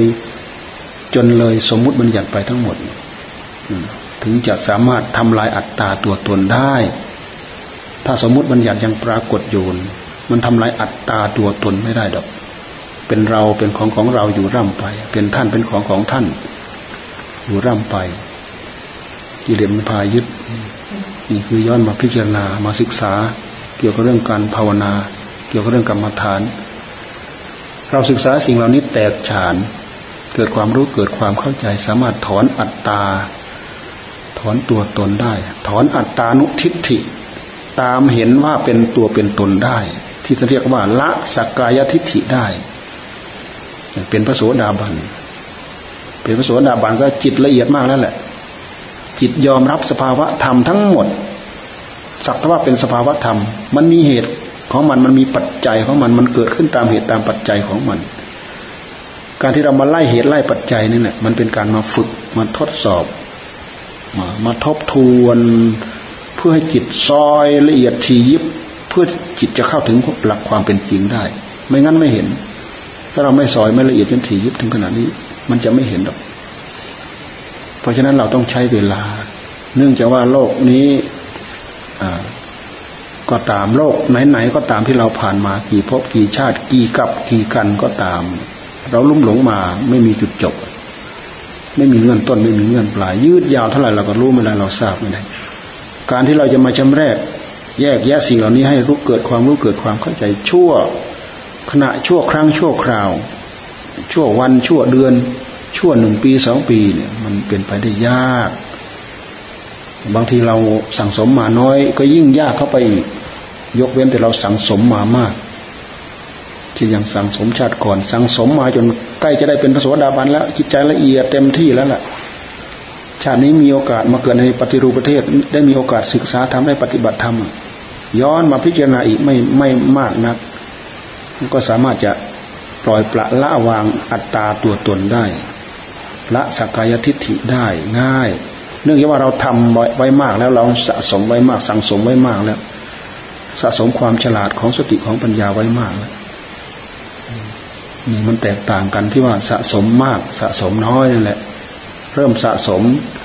จนเลยสมมุติบัญญัติไปทั้งหมด ถึงจะสามารถทำลายอัตตาตัวตนได้ ถ้าสมมุติบัญญัติยังปรากฏอยู่มันทำลายอัตตาตัวตนไม่ได้ดอก เป็นเราเป็นของของเราอยู่ร่ำไป เป็นท่านเป็นของของท่าน อยู่ร่ำไปกิเลสมันพายึด นี่คือย้อนมาพิจารณามาศึกษา เกี่ยวกับเรื่องการภาวนา เกี่ยวกับเรื่องกรรมฐาน เราศึกษาสิ่งเหล่านี้แตกฉาน เกิดความรู้เกิดความเข้าใจ สามารถถอนอัตตา ถอนตัวตนได้ ถอนอัตตานุทิฏฐิ ตามเห็นว่าเป็นตัวเป็นตนได้ ที่จะเรียกว่าละสักกายทิฏฐิได้เป็นพระโสดาบันเป็นพระโสดาบันก็จิตละเอียดมากแล้วแหละ จิตยอมรับสภาวะธรรมทั้งหมดสักว่าเป็นสภาวะธรรม มันมีเหตุของมันมันมีปัจจัยของมันมันเกิดขึ้นตามเหตุตามปัจจัยของมัน การที่เรามาไล่เหตุไล่ปัจจัยนี่แหละมันเป็นการมาฝึกมาทดสอบ มามาทบทวนเพื่อให้จิตซอยละเอียดทียิบเพื่อจิตจะเข้าถึงหลักความเป็นจริงได้ ไม่งั้นไม่เห็น ถ้าเราไม่ซอยไม่ละเอียดจนทียิบถึงขนาดนี้ มันจะไม่เห็นหรอก พราะฉะนั้นเราต้องใช้เวลา เนื่องจากว่าโลกนี้ก็ตามโลกไหนๆก็ตามที่เราผ่านมากี่ภพกี่ชาติกี่กับกี่กันก็ตาม เราลุ่มหลงมาไม่มีจุดจบ ไม่มีเงื่อนต้นไม่มีเงื่อนปลาย ยืดยาวเท่าไหร่เราก็รู้ไม่ได้เราทราบไม่ได้การที่เราจะมาชำแรก แยกแยะสิ่งเหล่านี้ให้รู้เกิดความรู้เกิดความเข้าใจชั่วขณะชั่วครั้งชั่วคราว ชั่ววันชั่วเดือน ชั่วหนึ่งปีสองปีเนี่ย มันเป็นไปได้ยาก บางทีเราสั่งสมมาน้อย ก็ยิ่งยากเข้าไปอีกยกเว้นแต่เราสั่งสมมามากที่ยังสั่งสมชาติก่อน สั่งสมมาจนใกล้จะได้เป็นพระโสดาบันแล้วจิตใจละเอียดเต็มที่แล้วล่ะ ชาตินี้มีโอกาสมาเกิดในปฏิรูปประเทศ ได้มีโอกาสศึกษาทำได้ปฏิบัติธรรมย้อนมาพิจารณาอีกไม่ไม่มากนัก ก็สามารถจะปล่อยปละละวางอัตตาตัวตนได้ ละสักกายทิฏฐิได้ง่าย เนื่องจากว่าเราทำไว้มากแล้วเราสะสมไว้มากสั่งสมไว้มากแล้ว สะสมความฉลาดของสติของปัญญาไว้มากแล้วนี่มันแตกต่างกันที่ว่าสะสมมากสะสมน้อยนั่นแหละ เริ่มสะสม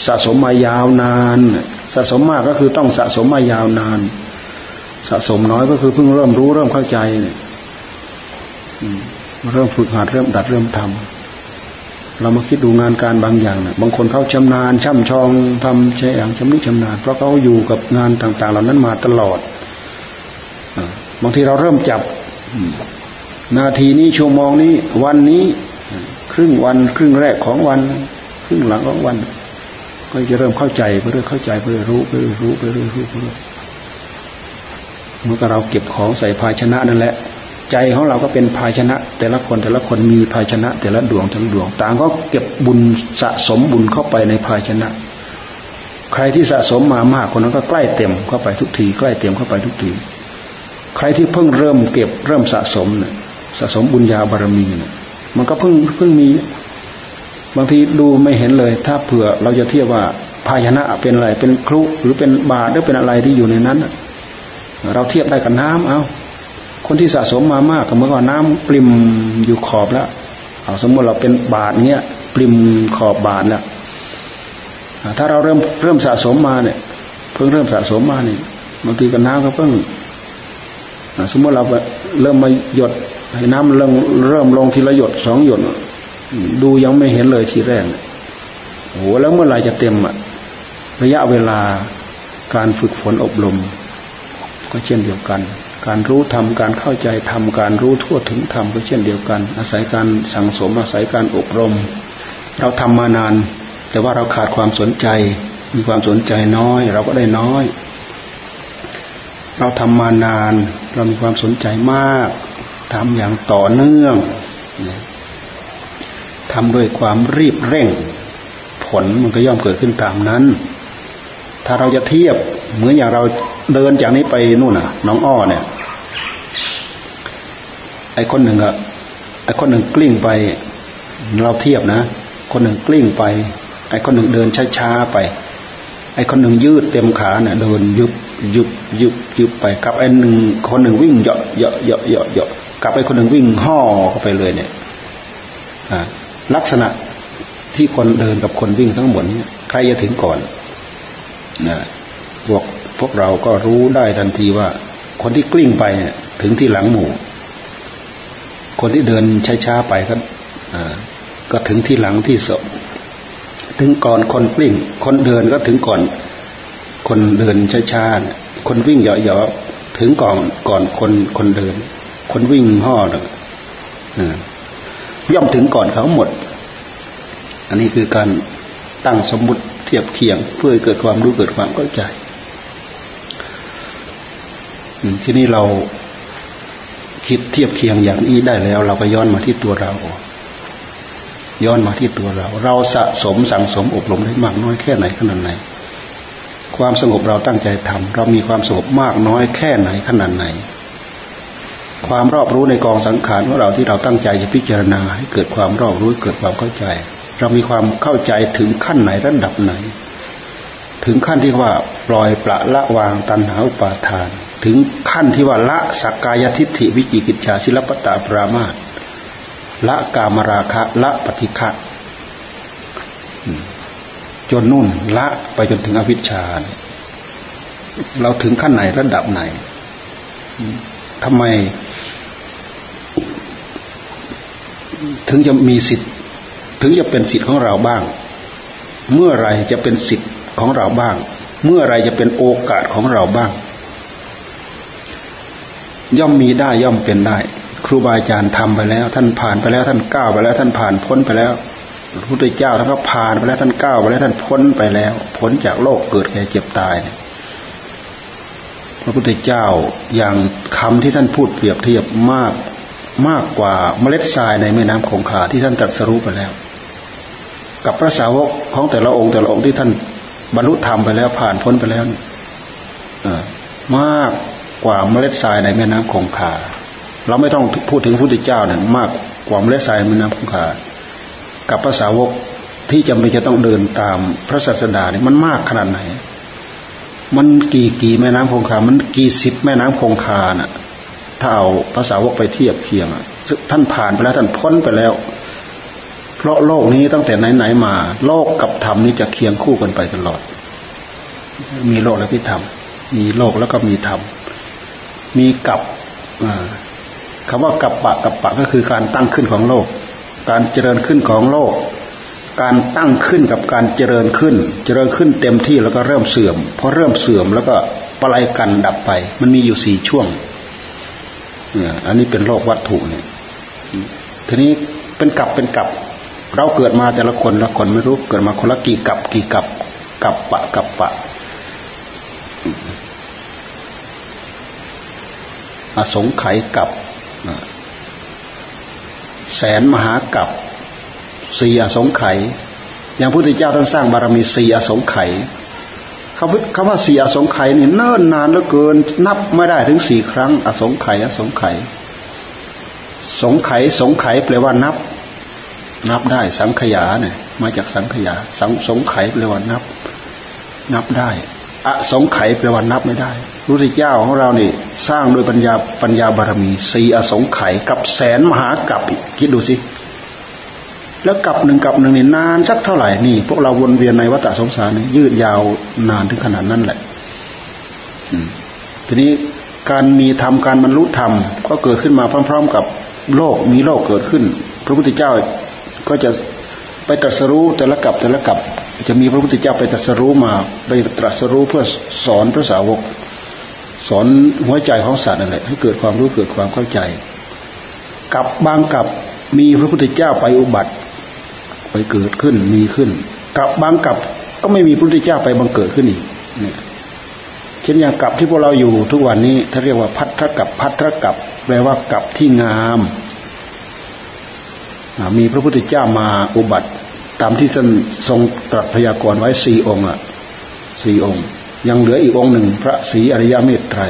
สะสมมายาวนาน สะสมมากก็คือต้องสะสมมายาวนาน สะสมน้อยก็คือเพิ่งเริ่มรู้เริ่มเข้าใจเนี่ยเริ่มฝึกหัดเริ่มดัดเริ่มทำ เรามาคิดดูงานการบางอย่างนะบางคนเขาชำนาญช่ำชองทำใช่อย่างชำนิชำนาญ เพราะเขาอยู่กับงานต่าง ๆ เหล่านั้นมาตลอดบางทีเราเริ่มจับนาทีนี้ชั่วโมงนี้ วันนี้ ครึ่งวัน ครึ่งแรกของวัน ครึ่งหลังของวัน ก็จะเริ่มเข้าใจไปเรื่อยเข้าใจไปเรื่อยรู้ไปเรื่อยรู้ไปเรื่อยรู้ไปเรื่อยเมื่อเราเก็บของใส่ภาชนะนั่นแหละ ใจของเราก็เป็นภาชนะ แต่ละคนแต่ละคนมีภาชนะ แต่ละดวงแต่ละดวง ต่างก็เก็บบุญสะสมบุญเข้าไปในภาชนะ ใครที่สะสมมามากคนนั้นก็ใกล้เต็มเข้าไปทุกทีใกล้เต็มเข้าไปทุกที ใครที่เพิ่งเริ่มเก็บเริ่มสะสมเนี่ยสะสมบุญญาบารมีเนี่ยมันก็เพิ่งเพิ่งมีบางทีดูไม่เห็นเลย ถ้าเผื่อเราจะเทียบว่าภาชนะเป็นอะไรเป็นครุหรือเป็นบาตรหรือเป็นอะไรที่อยู่ในนั้น เราเทียบได้กับน้ำเอา คนที่สะสมมามากก็เมื่อก่อนน้ำปริมอยู่ขอบแล้วเอาสมมติเราเป็นบาทเนี้ยปริมขอบบาทแล้วถ้าเราเริ่มเริ่มสะสมมาเนี่ย เพิ่งเริ่มสะสมมาเนี่ยบางทีกับน้ำก็เพิ่งสมมติเราเริ่มมาหยดให้น้ำเริ่มเริ่มลงทีละหยดสองหยด ดูยังไม่เห็นเลยทีแรกโอ้แล้วเมื่อไหร่จะเต็มอะระยะเวลาการฝึกฝนอบรม ก็เช่นเดียวกัน การรู้ธรรมการเข้าใจธรรมการรู้ทั่วถึงธรรมก็เช่นเดียวกัน อาศัยการสั่งสมอาศัยการอบรม เราทำมานาน แต่ว่าเราขาดความสนใจ มีความสนใจน้อย เราก็ได้น้อย เราทำมานาน เรามีความสนใจมากทำอย่างต่อเนื่องทำด้วยความรีบเร่ง ผลมันก็ย่อมเกิดขึ้นตามนั้น ถ้าเราจะเทียบเหมือนอย่างเราเดินจากนี้ไปนู่นน่ะ น้องอ้อเนี่ย ไอ้คนหนึ่งอะไอ้คนหนึ่งกลิ้งไป เราเทียบนะ คนหนึ่งกลิ้งไป ไอ้คนหนึ่งเดินช้าๆไป ไอ้คนหนึ่งยืดเต็มขาเนี่ยเดินยุบยุบยุบยุบไปกับไอ้หนึ่งคนหนึ่งวิ่งเหาะเหาะเหาะเหาะเหาะกับไอ้คนหนึ่งวิ่งห่อเข้าไปเลยเนี่ยลักษณะที่คนเดินกับคนวิ่งทั้งหมดใครจะถึงก่อนนะพวกพวกเราก็รู้ได้ทันทีว่า คนที่กลิ้งไปเนี่ยถึงที่หลังหมู่ คนที่เดินช้าๆไปก็ก็ถึงที่หลังที่ศพถึงก่อนคนกลิ้งคนเดินก็ถึงก่อน คนเดินช้าๆคนวิ่งเหยาะๆถึงก่อนก่อนคนคนเดิน คนวิ่งห่อเนี่ยย่อมถึงก่อนเขาหมด อันนี้คือการตั้งสมมุติเทียบเคียง เพื่อเกิดความรู้เกิดความเข้าใจ ที่นี่เรา คิดเทียบเคียงอย่างนี้ได้แล้ว เราก็ย้อนมาที่ตัวเรา ย้อนมาที่ตัวเรา เราสะสมสั่งสมอบรมได้มากน้อยแค่ไหนขนาดไหน ความสงบเราตั้งใจทำเรามีความสงบมากน้อยแค่ไหนขนาดไหน ความรอบรู้ในกองสังขารของเราที่เราตั้งใจจะพิจารณา ให้เกิดความรอบรู้เกิดความเข้าใจ เรามีความเข้าใจถึงขั้นไหนระดับไหน ถึงขั้นที่ว่าปล่อยปละละวางตัณหาอุปาทาน ถึงขั้นที่ว่าละสักกายทิฏฐิวิจิกิจชาศิลปตาปรามาตละกามราคะละปฏิฆะจนนุ่นละไปจนถึงอวิชชา เราถึงขั้นไหนระดับไหนทำไม ถึงจะมีสิทธิ์ ถึงจะเป็นสิทธิ์ของเราบ้าง เมื่อไรจะเป็นสิทธิ์ของเราบ้าง เมื่อไรจะเป็นโอกาสของเราบ้าง ย่อมมีได้ย่อมเป็นได้ ครูบาอาจารย์ทำไปแล้ว ท่านผ่านไปแล้วท่านก้าวไปแล้วท่านผ่านพ้นไปแล้วพระพุทธเจ้าท่านก็ผ่านไปแล้วท่านก้าวไปแล้วท่านพ้นไปแล้วพ้นจากโลกเกิดแก่เจ็บตาย พระพุทธเจ้าอย่างคำที่ท่านพูดเปรียบเทียบมากมากกว่าเมล็ดทรายในแม่น้ำคงคาที่ท่านตรัสรู้ไปแล้ว กับพระสาวกของแต่ละองค์แต่ละองค์ที่ท่านบรรลุธรรมไปแล้วผ่านพ้นไปแล้วมาก กว่าเมล็ดทรายในแม่น้ำคงคา เราไม่ต้องพูดถึงพระพุทธเจ้าเนี่ยมากกว่าเมล็ดทรายในแม่น้ำคงคา กับภาษาวกที่จำเป็นจะต้องเดินตามพระศาสดาเนี่ยมันมากขนาดไหน มันกี่กี่แม่น้ำคงคา มันกี่สิบแม่น้ำคงคาน่ะ ถ้าเอาภาษาวกไปเทียบเคียงท่านผ่านไปแล้วท่านพ้นไปแล้ว เพราะโลกนี้ตั้งแต่ไหนไหนมา โลกกับธรรมนี้จะเคียงคู่กันไปตลอด มีโลกและพิธรรม มีโลกแล้วก็มีธรรม มีกับคำว่ากับปะกับปะก็คือการตั้งขึ้นของโลก การเจริญขึ้นของโลก การตั้งขึ้นกับการเจริญขึ้น เจริญขึ้นเต็มที่แล้วก็เริ่มเสื่อมพอเริ่มเสื่อมแล้วก็ปลายกันดับไป มันมีอยู่สี่ช่วงเนี่ยอันนี้เป็นโลกวัตถุเนี่ยทีนี้เป็นกับเป็นกับ เราเกิดมาแต่ละคนละคนไม่รู้เกิดมาคนละกี่กับกี่กับกับปะกับปะ อสงไขยกับแสนมหากับสี่อสงไขยอย่างพุทธเจ้าท่านสร้างบารมีสี่อสงไขยคำว่าสี่อสงไขยนี่เนิ่นนานเหลือเกิน นับไม่ได้ถึงสี่ครั้ง อสงไขยอสงไขยสงไขยสงไขยแปลว่านับ นับได้สังขยาเนี่ยมาจากสังขยาสังสงไขยแปลว่านับ นับได้ อสงไขยแปลว่านับไม่ได้พุทธเจ้าของเรานี่ สร้างโดยปัญญาปัญญาบารมีสี่อสงไขยกับแสนมหากับคิดดูสิแล้วกับหนึ่งกับหนึ่งนี่นานสักเท่าไหร่นี่ พวกเราวนเวียนในวัฏสงสารนี่ยืดยาวนานถึงขนาดนั้นแหละทีนี้การมีธรรมการบรรลุธรรมก็เกิดขึ้นมาพร้อม ๆ กับโลกมีโลกเกิดขึ้น พระพุทธเจ้าก็จะไปตรัสรู้แต่ละกับแต่ละกับ จะมีพระพุทธเจ้าไปตรัสรู้มา ไปตรัสรู้เพื่อสอนพระสาวก อนหัวใจของสัตว์นั่นแหละให้เกิดความรู้เกิดความเข้าใจกับบางกับมีพระพุทธเจ้าไปอุบัติไปเกิดขึ้นมีขึ้นกับบางกับก็ไม่มีพระพุทธเจ้าไปบังเกิดขึ้นอีกเนี่ยเช่นอย่างกับที่พวกเราอยู่ทุกวันนี้ถ้าเรียกว่าพัทธกับพัทธกับแปลว่ากับที่งามมีพระพุทธเจ้ามาอุบัติ ตามที่ท่านทรงตรัสพยากรณ์ไว้สี่องค์อะสี่องค์ ยังเหลืออีกองค์หนึ่ง พระศรีอริยเมต ตร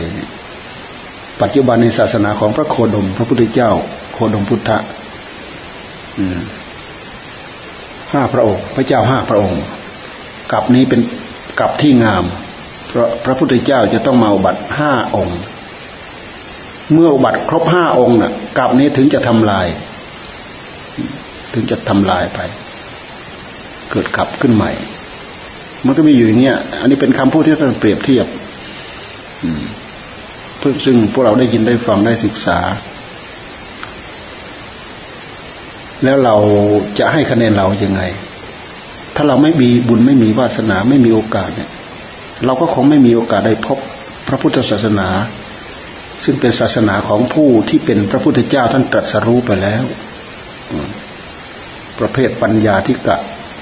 ปัจจุบันในศาสนาของพระโคดม พระพุทธเจ้า โคดมพุทธะห้าพระองค์ พระเจ้าห้าพระองค์กับนี้เป็นกับที่งาม เพราะพระพุทธเจ้าจะต้องมาอุบัติห้าองค์ เมื่ออุบัติครบห้าองค์น่ะกับนี้ถึงจะทำลาย ถึงจะทำลายไป เกิดขับขึ้นใหม่ มันก็มีอยู่อย่างเงี้ย อันนี้เป็นคำพูดที่ท่านเปรียบเทียบ ซึ่งพวกเราได้ยินได้ฟังได้ศึกษา แล้วเราจะให้คะแนนเรายังไง ถ้าเราไม่มีบุญไม่มีวาสนาไม่มีโอกาสเนี่ย เราก็คงไม่มีโอกาสได้พบพระพุทธศาสนา ซึ่งเป็นศาสนาของผู้ที่เป็นพระพุทธเจ้าท่านตรัสรู้ไปแล้ว ประเภทปัญญาที่กะ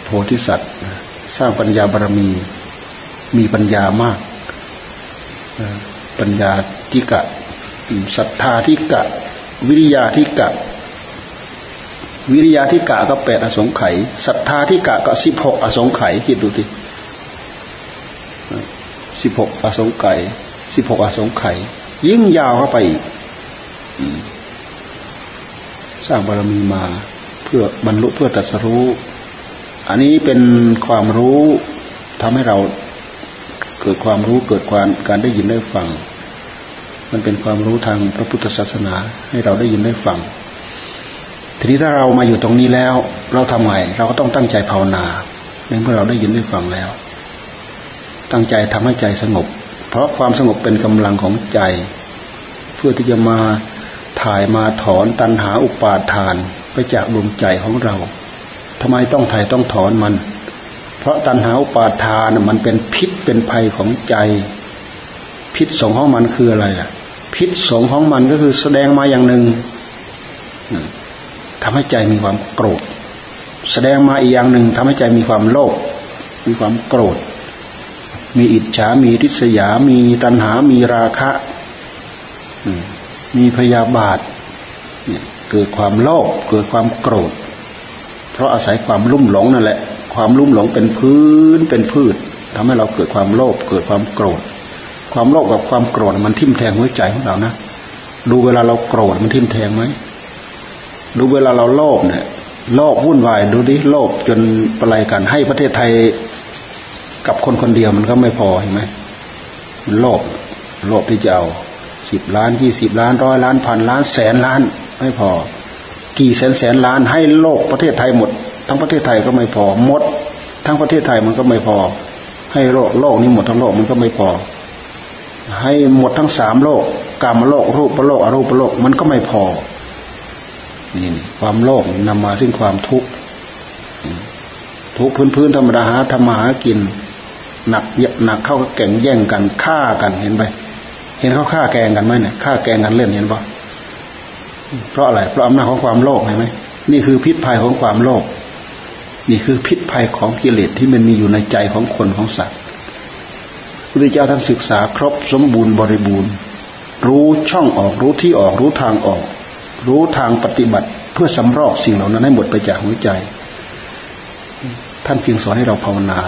โพธิสัตว์ สร้างปัญญาบารมี มีปัญญามาก ปัญญาที่กะศรัทธาที่กะ วิริยาที่กะ วิริยะที่กะก็แปดอสงไขยศรัทธาที่กะก็สิบหกอสงไขยคิดดูทีสิบหกอสงไขยสิบหกอสงไขยยิ่งยาวเข้าไปสร้างบารมีมาเพื่อบรรลุเพื่อตัดสรู้ อันนี้เป็นความรู้ทำให้เรา เกิดความรู้เกิดความการได้ยินได้ฟัง มันเป็นความรู้ทางพระพุทธศาสนาให้เราได้ยินได้ฟัง ทีนี้ถ้าเรามาอยู่ตรงนี้แล้ว เราทำไงเราก็ต้องตั้งใจภาวนาเมื่อเราได้ยินได้ฟังแล้ว ตั้งใจทำให้ใจสงบ เพราะความสงบเป็นกำลังของใจ เพื่อที่จะมาถ่ายมาถอนตันหาอุปาทานไปจากดวงใจของเราทำไมต้องถ่ายต้องถอนมัน เพราะตันหาอุปาทานมันเป็นพิษเป็นภัยของใจ พิษสงของมันคืออะไรอะ พิษสงของมันก็คือแสดงมาอย่างหนึ่งทำให้ใจมีความโกรธ แสดงมาอีกอย่างหนึ่งทำให้ใจมีความโลภมีความโกรธ มีอิจฉา มีริษยา มีตัณหา มีราคะ มีพยาบาท เกิดความโลภเกิดความโกรธ เพราะอาศัยความลุ่มหลงนั่นแหละ ความลุ่มหลงเป็นพื้นเป็นพืชทำให้เราเกิดความโลภเกิดความโกรธ ความโลภกับความโกรธมันทิ่มแทงหัวใจของเรานะดูเวลาเราโกรธมันทิ่มแทงไหมดูเวลาเราโลภเนี่ยโลภวุ่นวายดูดิโลภจนประไรกันให้ประเทศไทยกับคนคนเดียวมันก็ไม่พอเห็นไหมมันโลภโลภที่จะเอาสิบล้านยี่สิบล้านร้อยล้านพันล้านแสนล้าน ไม่พอ กี่แสนแสนล้านให้โลกประเทศไทยหมด ทั้งประเทศไทยก็ไม่พอหมด ทั้งประเทศไทยมันก็ไม่พอ ให้โลกโลกนี้หมดทั้งโลกมันก็ไม่พอ ให้หมดทั้งสามโลกกรรมโลกรูปโลกอรูปโลกมันก็ไม่พอนี่ความโลภนำมาซึ่งความทุกข์ทุกพื้นพื้นธรรมดาหาธรรมหากิน หนักหนักเข้าแก่งแย่งกันฆ่ากันเห็นไปเห็นเขาฆ่าแกงกันไหมเนี่ยฆ่าแกงกันเล่นเห็นปะเพราะอะไรเพราะอำนาจของความโลภเห็นไหมนี่คือพิษภัยของความโลภ นี่คือพิษภัยของกิเลสที่มันมีอยู่ในใจของคนของสัตว์พระเจ้าท่านศึกษาครบสมบูรณ์บริบูรณ์ รู้ช่องออกรู้ที่ออกรู้ทางออก รู้ทางปฏิบัติเพื่อสำรอกสิ่งเหล่านั้นให้หมดไปจากหัวใจ ท่านจึงสอนให้เราภาวนา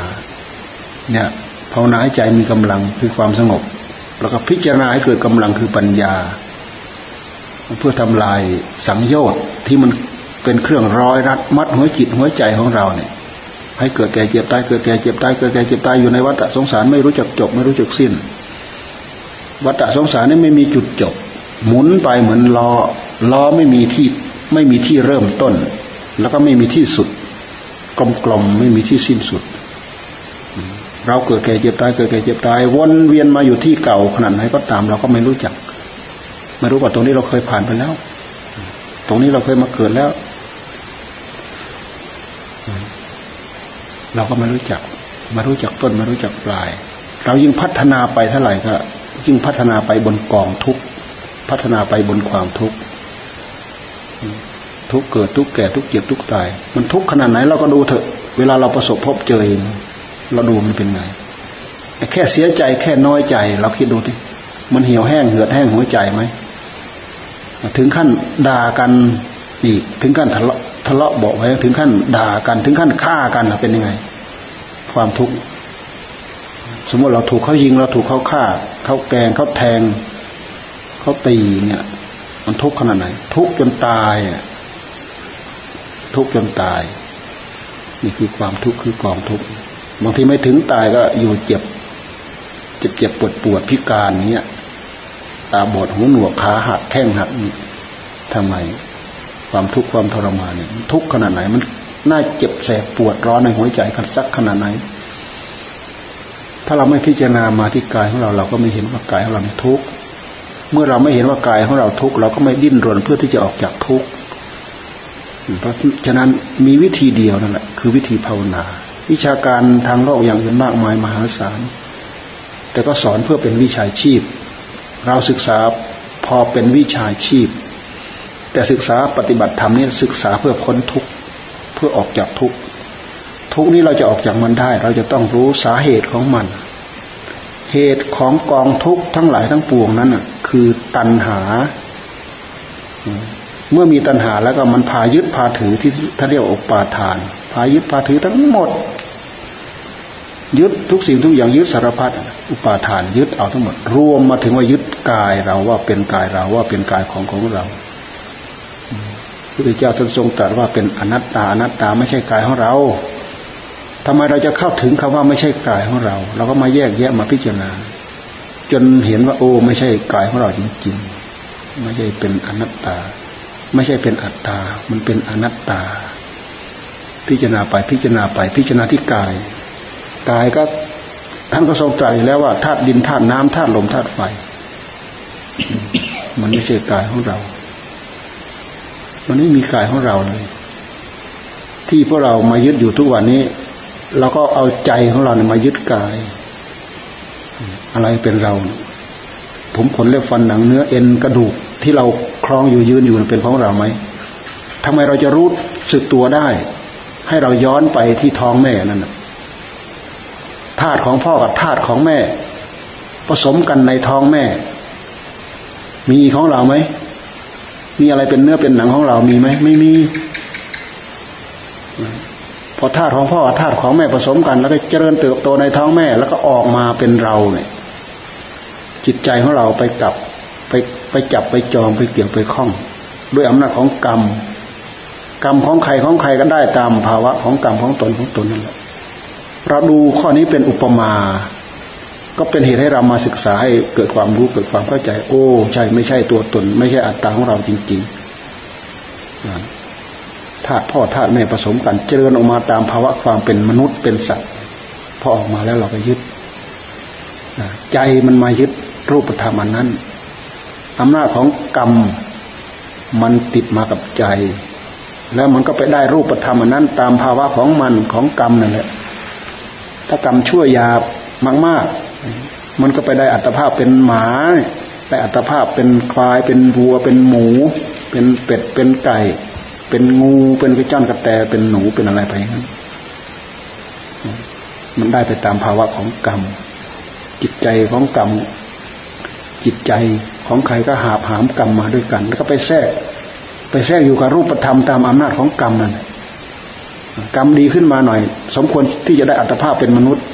เนี่ยภาวนาให้ใจมีกำลังคือความสงบ แล้วก็พิจารณาให้เกิดกำลังคือปัญญา เพื่อทำลายสังโยชน์ที่มัน เป็นเครื่องร้อยรัดมัดหัวจิตหัวใจของเราเนี่ย ให้เกิดแก่เจ็บตายเกิดแก่เจ็บตายเกิดแก่เจ็บตายอยู่ในวัฏสงสารไม่รู้จักจบ ไม่รู้จักสิ้น วัฏสงสารนี่ไม่มีจุดจบ หมุนไปเหมือนล้อล้อไม่มีที่ไม่มีที่เริ่มต้น แล้วก็ไม่มีที่สุด กลมๆไม่มีที่สิ้นสุด เราเกิดแก่เจ็บตายเกิดแก่เจ็บตาย วนเวียนมาอยู่ที่เก่าขนาดไหนก็ตาม เราก็ไม่รู้จัก ไม่รู้ว่าตรงนี้เราเคยผ่านไปแล้ว ตรงนี้เราเคยมาเกิดแล้ว เราก็ไม่รู้จักไม่รู้จักต้นไม่รู้จักปลาย เรายิ่งพัฒนาไปเท่าไหร่ก็ยิ่งพัฒนาไปบนกองทุกพัฒนาไปบนความทุกข์ทุกเกิดทุกแก่ทุกเจ็บทุกตาย มันทุกขนาดไหนเราก็ดูเถอะ เวลาเราประสบพบเจอเองเราดูมันเป็นไงแค่เสียใจแค่น้อยใจ เราคิดดูดิมันเหี่ยวแห้งเหือดแห้งหัวใจไหมถึงขั้นด่ากันอีกถึงขั้นทะเลาะะเลาะเบอกไว้ถึงขั้นด่ากันถึงขั้นฆ่ากันเป็นยังไง ความทุกข์สมมติเราถูกเขายิงเราถูกเขาฆ่าเขาแกงเขาแทงเขาตีเนี่ย มันทุกข์ขนาดไหน ทุกข์จนตายทุกข์จนตาย นี่คือความทุกข์คือกองทุกข์บางทีไม่ถึงตายก็อยู่เจ็บ เจ็บเจ็บปวดปวดพิการเนี้ยตาบอดหูหนวกขาหักแข้งหักทำไม ความทุกข์ความทรมานเนี่ยทุกขนาดไหน มันน่าเจ็บแสบปวดร้อนในหัวใจกันสักขนาดไหน ถ้าเราไม่พิจารณามาที่กายของเรา เราก็ไม่เห็นว่ากายของเราทุกข์เมื่อเราไม่เห็นว่ากายของเราทุกข์เราก็ไม่ดิ้นรนเพื่อที่จะออกจากทุกข์เพราะฉะนั้นมีวิธีเดียวนั่นแหละคือวิธีภาวนา วิชาการทางโลกอย่างอื่นมากมายมหาศาลแต่ก็สอนเพื่อเป็นวิชาชีพ เราศึกษาพอเป็นวิชาชีพ แต่ศึกษาปฏิบัติธรรมนี่ศึกษาเพื่อพ้นทุกข์เพื่อออกจากทุกข์ทุกนี้เราจะออกจากมันได้ เราจะต้องรู้สาเหตุของมัน เหตุของกองทุกข์ทั้งหลายทั้งปวงนั้นคือตัณหา เมื่อมีตัณหาแล้วก็มันพายึดพาถือที่ท่านเรียกอุปาทาน พายึดพาถือทั้งหมด ยึดทุกสิ่งทุกอย่างยึดสารพัดอุปาทานยึดเอาทั้งหมด รวมมาถึงว่ายึดกายเราว่าเป็นกายเราว่าเป็นกายของของเรา พระเจ้าท่านทรงตรัสว่าเป็นอนัตตาอนัตตาไม่ใช่กายของเราทำไมเราจะเข้าถึงคำว่าไม่ใช่กายของเรา เราก็มาแยกแยะมาพิจารณา จนเห็นว่า โอ้ ไม่ใช่กายของเราจริงๆ ไม่ใช่เป็นอนัตตา ไม่ใช่เป็นอัตตา มันเป็นอนัตตา พิจารณาไปพิจารณาไป พิจารณาที่กายกายก็ท่านก็ทรงตรัสแล้วว่าธาตุดินธาตุน้ำธาตุลมธาตุไฟมันไม่ใช่กายของเรา มันไม่มีกายของเราเลย ที่พวกเรามายึดอยู่ทุกวันนี้ เราก็เอาใจของเราเนี่ยมายึดกาย อะไรเป็นเรา ผมขนเล็บฟันหนังเนื้อเอ็นกระดูกที่เราคล้องอยู่ยืนอยู่เป็นของเราไหมทำไมเราจะรู้สึกตัวได้ ให้เราย้อนไปที่ท้องแม่นั่นธาตุของพ่อกับธาตุของแม่ ผสมกันในท้องแม่ มีของเราไหม มีอะไรเป็นเนื้อเป็นหนังของเรามีไหมไม่มี พอธาตุของพ่อธาตุของแม่ผสมกัน แล้วก็เจริญเติบโตในท้องแม่ แล้วก็ออกมาเป็นเราเนี่ย จิตใจของเราไปกับไปไปจับไปจองไปเกี่ยวไปคล้อง ด้วยอำนาจของกรรม กรรมของใครของใครก็ได้ตามภาวะของกรรมของตนของตนนั่นแหละเราดูข้อนี้เป็นอุปมา ก็เป็นเหตุให้เรามาศึกษาให้เกิดความรู้เกิดความเข้าใจ โอ้ใช่ไม่ใช่ตัวตน ไม่ใช่อัตตาของเราจริงๆธาตุพ่อธาตุแม่ผสมกันเจริญออกมาตามภาวะความเป็นมนุษย์เป็นสัตว์พอออกมาแล้วเราก็ยึดใจมันมายึดรูปธรรมอันนั้นอำนาจของกรรมมันติดมากับใจ แล้วมันก็ไปได้รูปธรรมอันนั้น ตามภาวะของมันของกรรมนั่นแหละถ้ากรรมชั่วยาบมากๆ มันก็ไปได้อัตภาพเป็นหมาได้อัตภาพเป็นควายเป็นวัว เป็นหมู เป็นเป็ดเป็นไก่ เป็นงูเป็นกระจ้อนกระแตเป็นหนูเป็นอะไรไปนั้นมันได้ไปตามภาวะของกรรม จิตใจของกรรม จิตใจของใครก็หาผามกรรมมาด้วยกัน แล้วก็ไปแทรก ไปแทรกอยู่กับรูปธรรมตามอำนาจของกรรมนั่นกรรมดีขึ้นมาหน่อย สมควรที่จะได้อัตภาพเป็นมนุษย์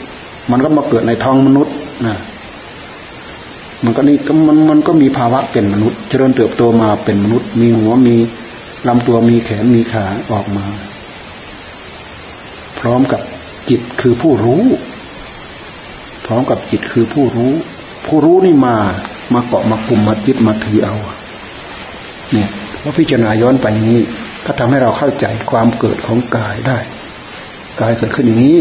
มันก็มาเกิดในท้องมนุษย์ นะมันก็นี่มันมันก็มีภาวะเป็นมนุษย์ เจริญเติบโตมาเป็นมนุษย์ มีหัวมีลำตัวมีแขนมีขาออกมา พร้อมกับจิตคือผู้รู้ พร้อมกับจิตคือผู้รู้ ผู้รู้นี่มา มาเกาะมากลุ่มมาจิตมาถือเอา เนี่ยพอพิจารณาย้อนไปนี้ก็ทำให้เราเข้าใจความเกิดของกายได้ กายเกิดขึ้นอย่างนี้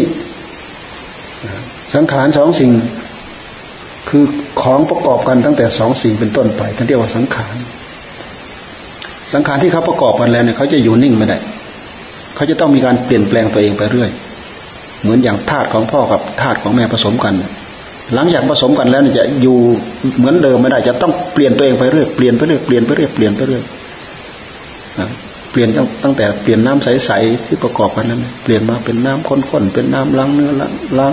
สังขารสองสิ่ง คือของประกอบกันตั้งแต่สองสิ่งเป็นต้นไปท่านเรียกว่าสังขาร สังขารที่เขาประกอบกันแล้วเนี่ยเขาจะอยู่นิ่งไม่ได้ เขาจะต้องมีการเปลี่ยนแปลงตัวเองไปเรื่อย เหมือนอย่างธาตุของพ่อกับธาตุของแม่ผสมกัน หลังจากผสมกันแล้วเนี่ยจะอยู่เหมือนเดิมไม่ได้ จะต้องเปลี่ยนตัวเองไปเรื่อย เปลี่ยนไปเรื่อย เปลี่ยนไปเรื่อย เปลี่ยนไปเรื่อยเปลี่ยนตั้งแต่เปลี่ยนน้ำใสๆที่ประกอบกันนั้น เปลี่ยนมาเป็นน้ำข้นๆ เป็นน้ำล้างเนื้อล้าง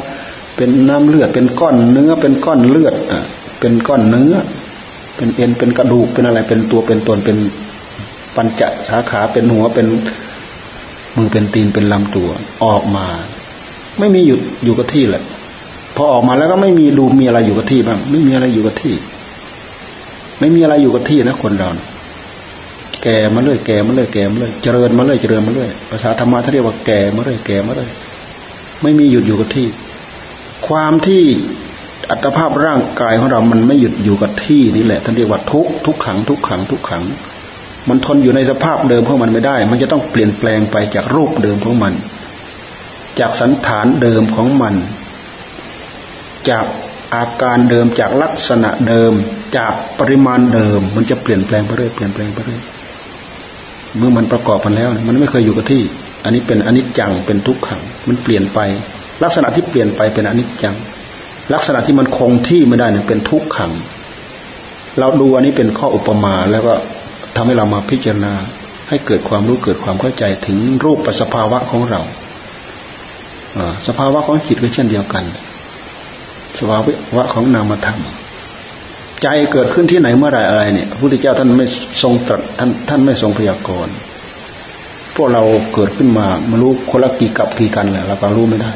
เป็นน้ำเลือด เป็นก้อนเนื้อ เป็นก้อนเลือดอะเป็นก้อนเนื้อ เป็นเอ็นเป็นกระดูกเป็นอะไร เป็นตัวเป็นตนเป็นปัญจสาขาเป็นหัวเป็นมือเป็นตีนเป็นลำตัว ออกมา ไม่มีหยุดอยู่กับที่แหละพอออกมาแล้วก็ไม่มีดูมีอะไรอยู่กับที่บ้าง ไม่มีอะไรอยู่กับที่ ไม่มีอะไรอยู่กับที่นะคนเราแก่มาเรื่อยแก่มาเรื่อยแก่มาเรื่อยเจริญมาเรื่อยเจริญมาเรื่อยภาษาธรรมะท่านเรียกว่าแก่มาเรื่อยแก่มาเรื่อยไม่มีหยุดอยู่กับที่ ความที่อัตภาพร่างกายของเรา มันไม่หยุดอยู่กับที่นี่แหละท่านเรียกว่าทุกทุกขัง ทุกขัง ทุกขัง มันทนอยู่ในสภาพเดิมของมันไม่ได้ มันจะต้องเปลี่ยนแปลงไปจากรูปเดิมของมัน จากสันฐานเดิมของมัน จากอาการเดิมจากลักษณะเดิม จากปริมาณเดิม มันจะเปลี่ยนแปลงไปเรื่อยเปลี่ยนแปลงไปเรื่อยเมื่อมันประกอบกันแล้ว มันไม่เคยอยู่กับที่ อันนี้เป็นอนิจจังเป็นทุกขัง มันเปลี่ยนไป ลักษณะที่เปลี่ยนไปเป็นอนิจจัง ลักษณะที่มันคงที่ไม่ได้เนี่ยเป็นทุกขัง เราดูอันนี้เป็นข้ออุปมาแล้วก็ทำให้เรามาพิจารณา ให้เกิดความรู้เกิดความเข้าใจถึงรูปปัสภาวะของเราสภาวะของจิตก็เช่นเดียวกัน สภาวะของนามธรรม ใจเกิดขึ้นที่ไหนเมื่อไรอะไรเนี่ยพระพุทธเจ้าท่านไม่ทรงตรัสท่านท่านไม่ทรงพยากรณ์พวกเราเกิดขึ้นมามารู้คนละกี่กับกี่กันแหละเราก็รู้ไม่ได้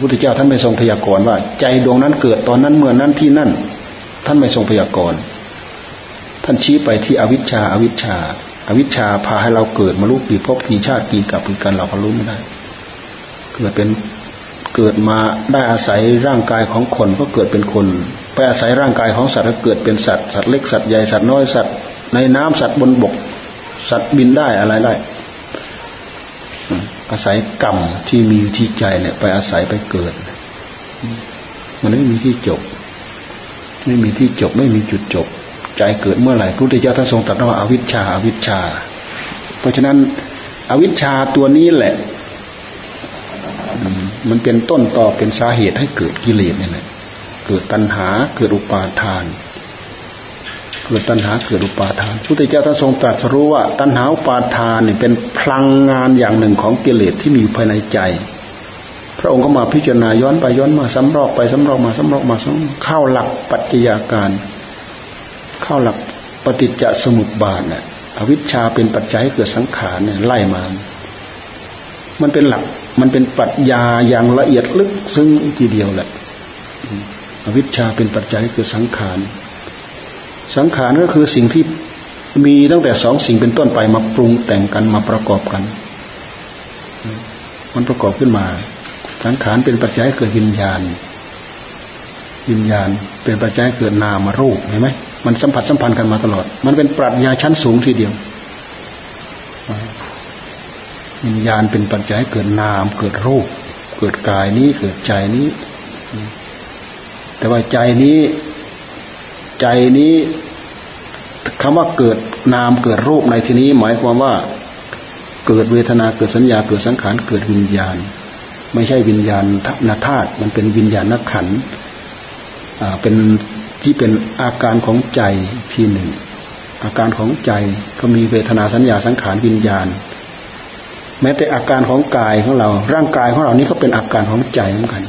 พุทธเจ้าท่านไม่ทรงพยากรณ์ว่า ใจดวงนั้นเกิดตอนนั้นเมื่อนั้นที่นั่น ท่านไม่ทรงพยากรณ์ท่านชี้ไปที่อวิชชาอาวิชชาอาวิชชาพาให้เราเกิดมารู้กี่ภพกี่ชาติกี่กับกี่กันเราก็รู้ไม่ได้เกิดเป็นเกิดมาได้อาศัยร่างกายของคนก็เกิดเป็นคน ไปอาศัยร่างกายของสัตว์ก็เกิดเป็นสัตว์สัตว์เล็กสัตว์ใหญ่สัตว์น้อยสัตว์ในน้ำสัตว์บนบก สัตว์บินได้อะไรได้ อาศัยกรรมที่มีอยู่ที่ใจเนี่ยไปอาศัยไปเกิด มันไม่มีที่จบ ไม่มีที่จบ ไม่มีจุดจบ ใจเกิดเมื่อไหร่พระพุทธเจ้าท่านทรงตรัสว่าอาวิชชาอาวิชชา เพราะฉะนั้น อวิชชาตัวนี้แหละ มันเป็นต้นต่อเป็นสาเหตุให้เกิดกิเลสเนี่แหละเกิดตัณหาเกิดอุปาทาน เกิดตัณหาเกิดอุปาทานพุทธเจ้าท่านทรงตรัสรู้ว่า ตัณหาอุปาทานเนี่ยเป็นพลังงานอย่างหนึ่งของกิเลสที่มีอยู่ภายในใจ พระองค์ก็มาพิจารณาย้อนไปย้อนมาซ้ำรอกไปซ้ำรอกมาซ้ำรอกมาซ้ำเข้าหลักปัจจัยาการ เข้าหลักปฏิจจสมุปบาทเนี่ยอวิชชาเป็นปัจจัยให้เกิดสังขารเนี่ยไล่มา มันเป็นหลักมันเป็นปรัชญาอย่างละเอียดลึก ซึ้งทีเดียวแหละอวิชชาเป็นปัจจัยคือสังขาร สังขารก็คือสิ่งที่มีตั้งแต่สองสิ่งเป็นต้นไปมาปรุงแต่งกันมาประกอบกัน มันประกอบขึ้นมา สังขารเป็นปัจจัยเกิดวิญญาณ วิญญาณเป็นปัจจัยเกิดนามารูปเห็นไหมมันสัมผัสสัมพันธ์กันมาตลอด มันเป็นปรัชญาชั้นสูงทีเดียววิญญาณเป็นปัจจัยเกิดนาม เกิดรูป เกิดกายนี้เกิดใจนี้ แต่ว่าใจนี้ ใจนี้คำว่าเกิดนามเกิดรูปในที่นี้ หมายความว่าเกิดเวทนาเกิดสัญญาเกิดสังขารเกิดวิญญาณ ไม่ใช่วิญญาณนาธาตุมันเป็นวิญญาณนักขันเป็นที่เป็นอาการของใจที่หนึ่ง อาการของใจก็มีเวทนาสัญญาสังขารวิญญาณ แม้แต่อาการของกายของเรา ร่างกายของเรานี่ก็เป็นอาการของใจเหมือนกัน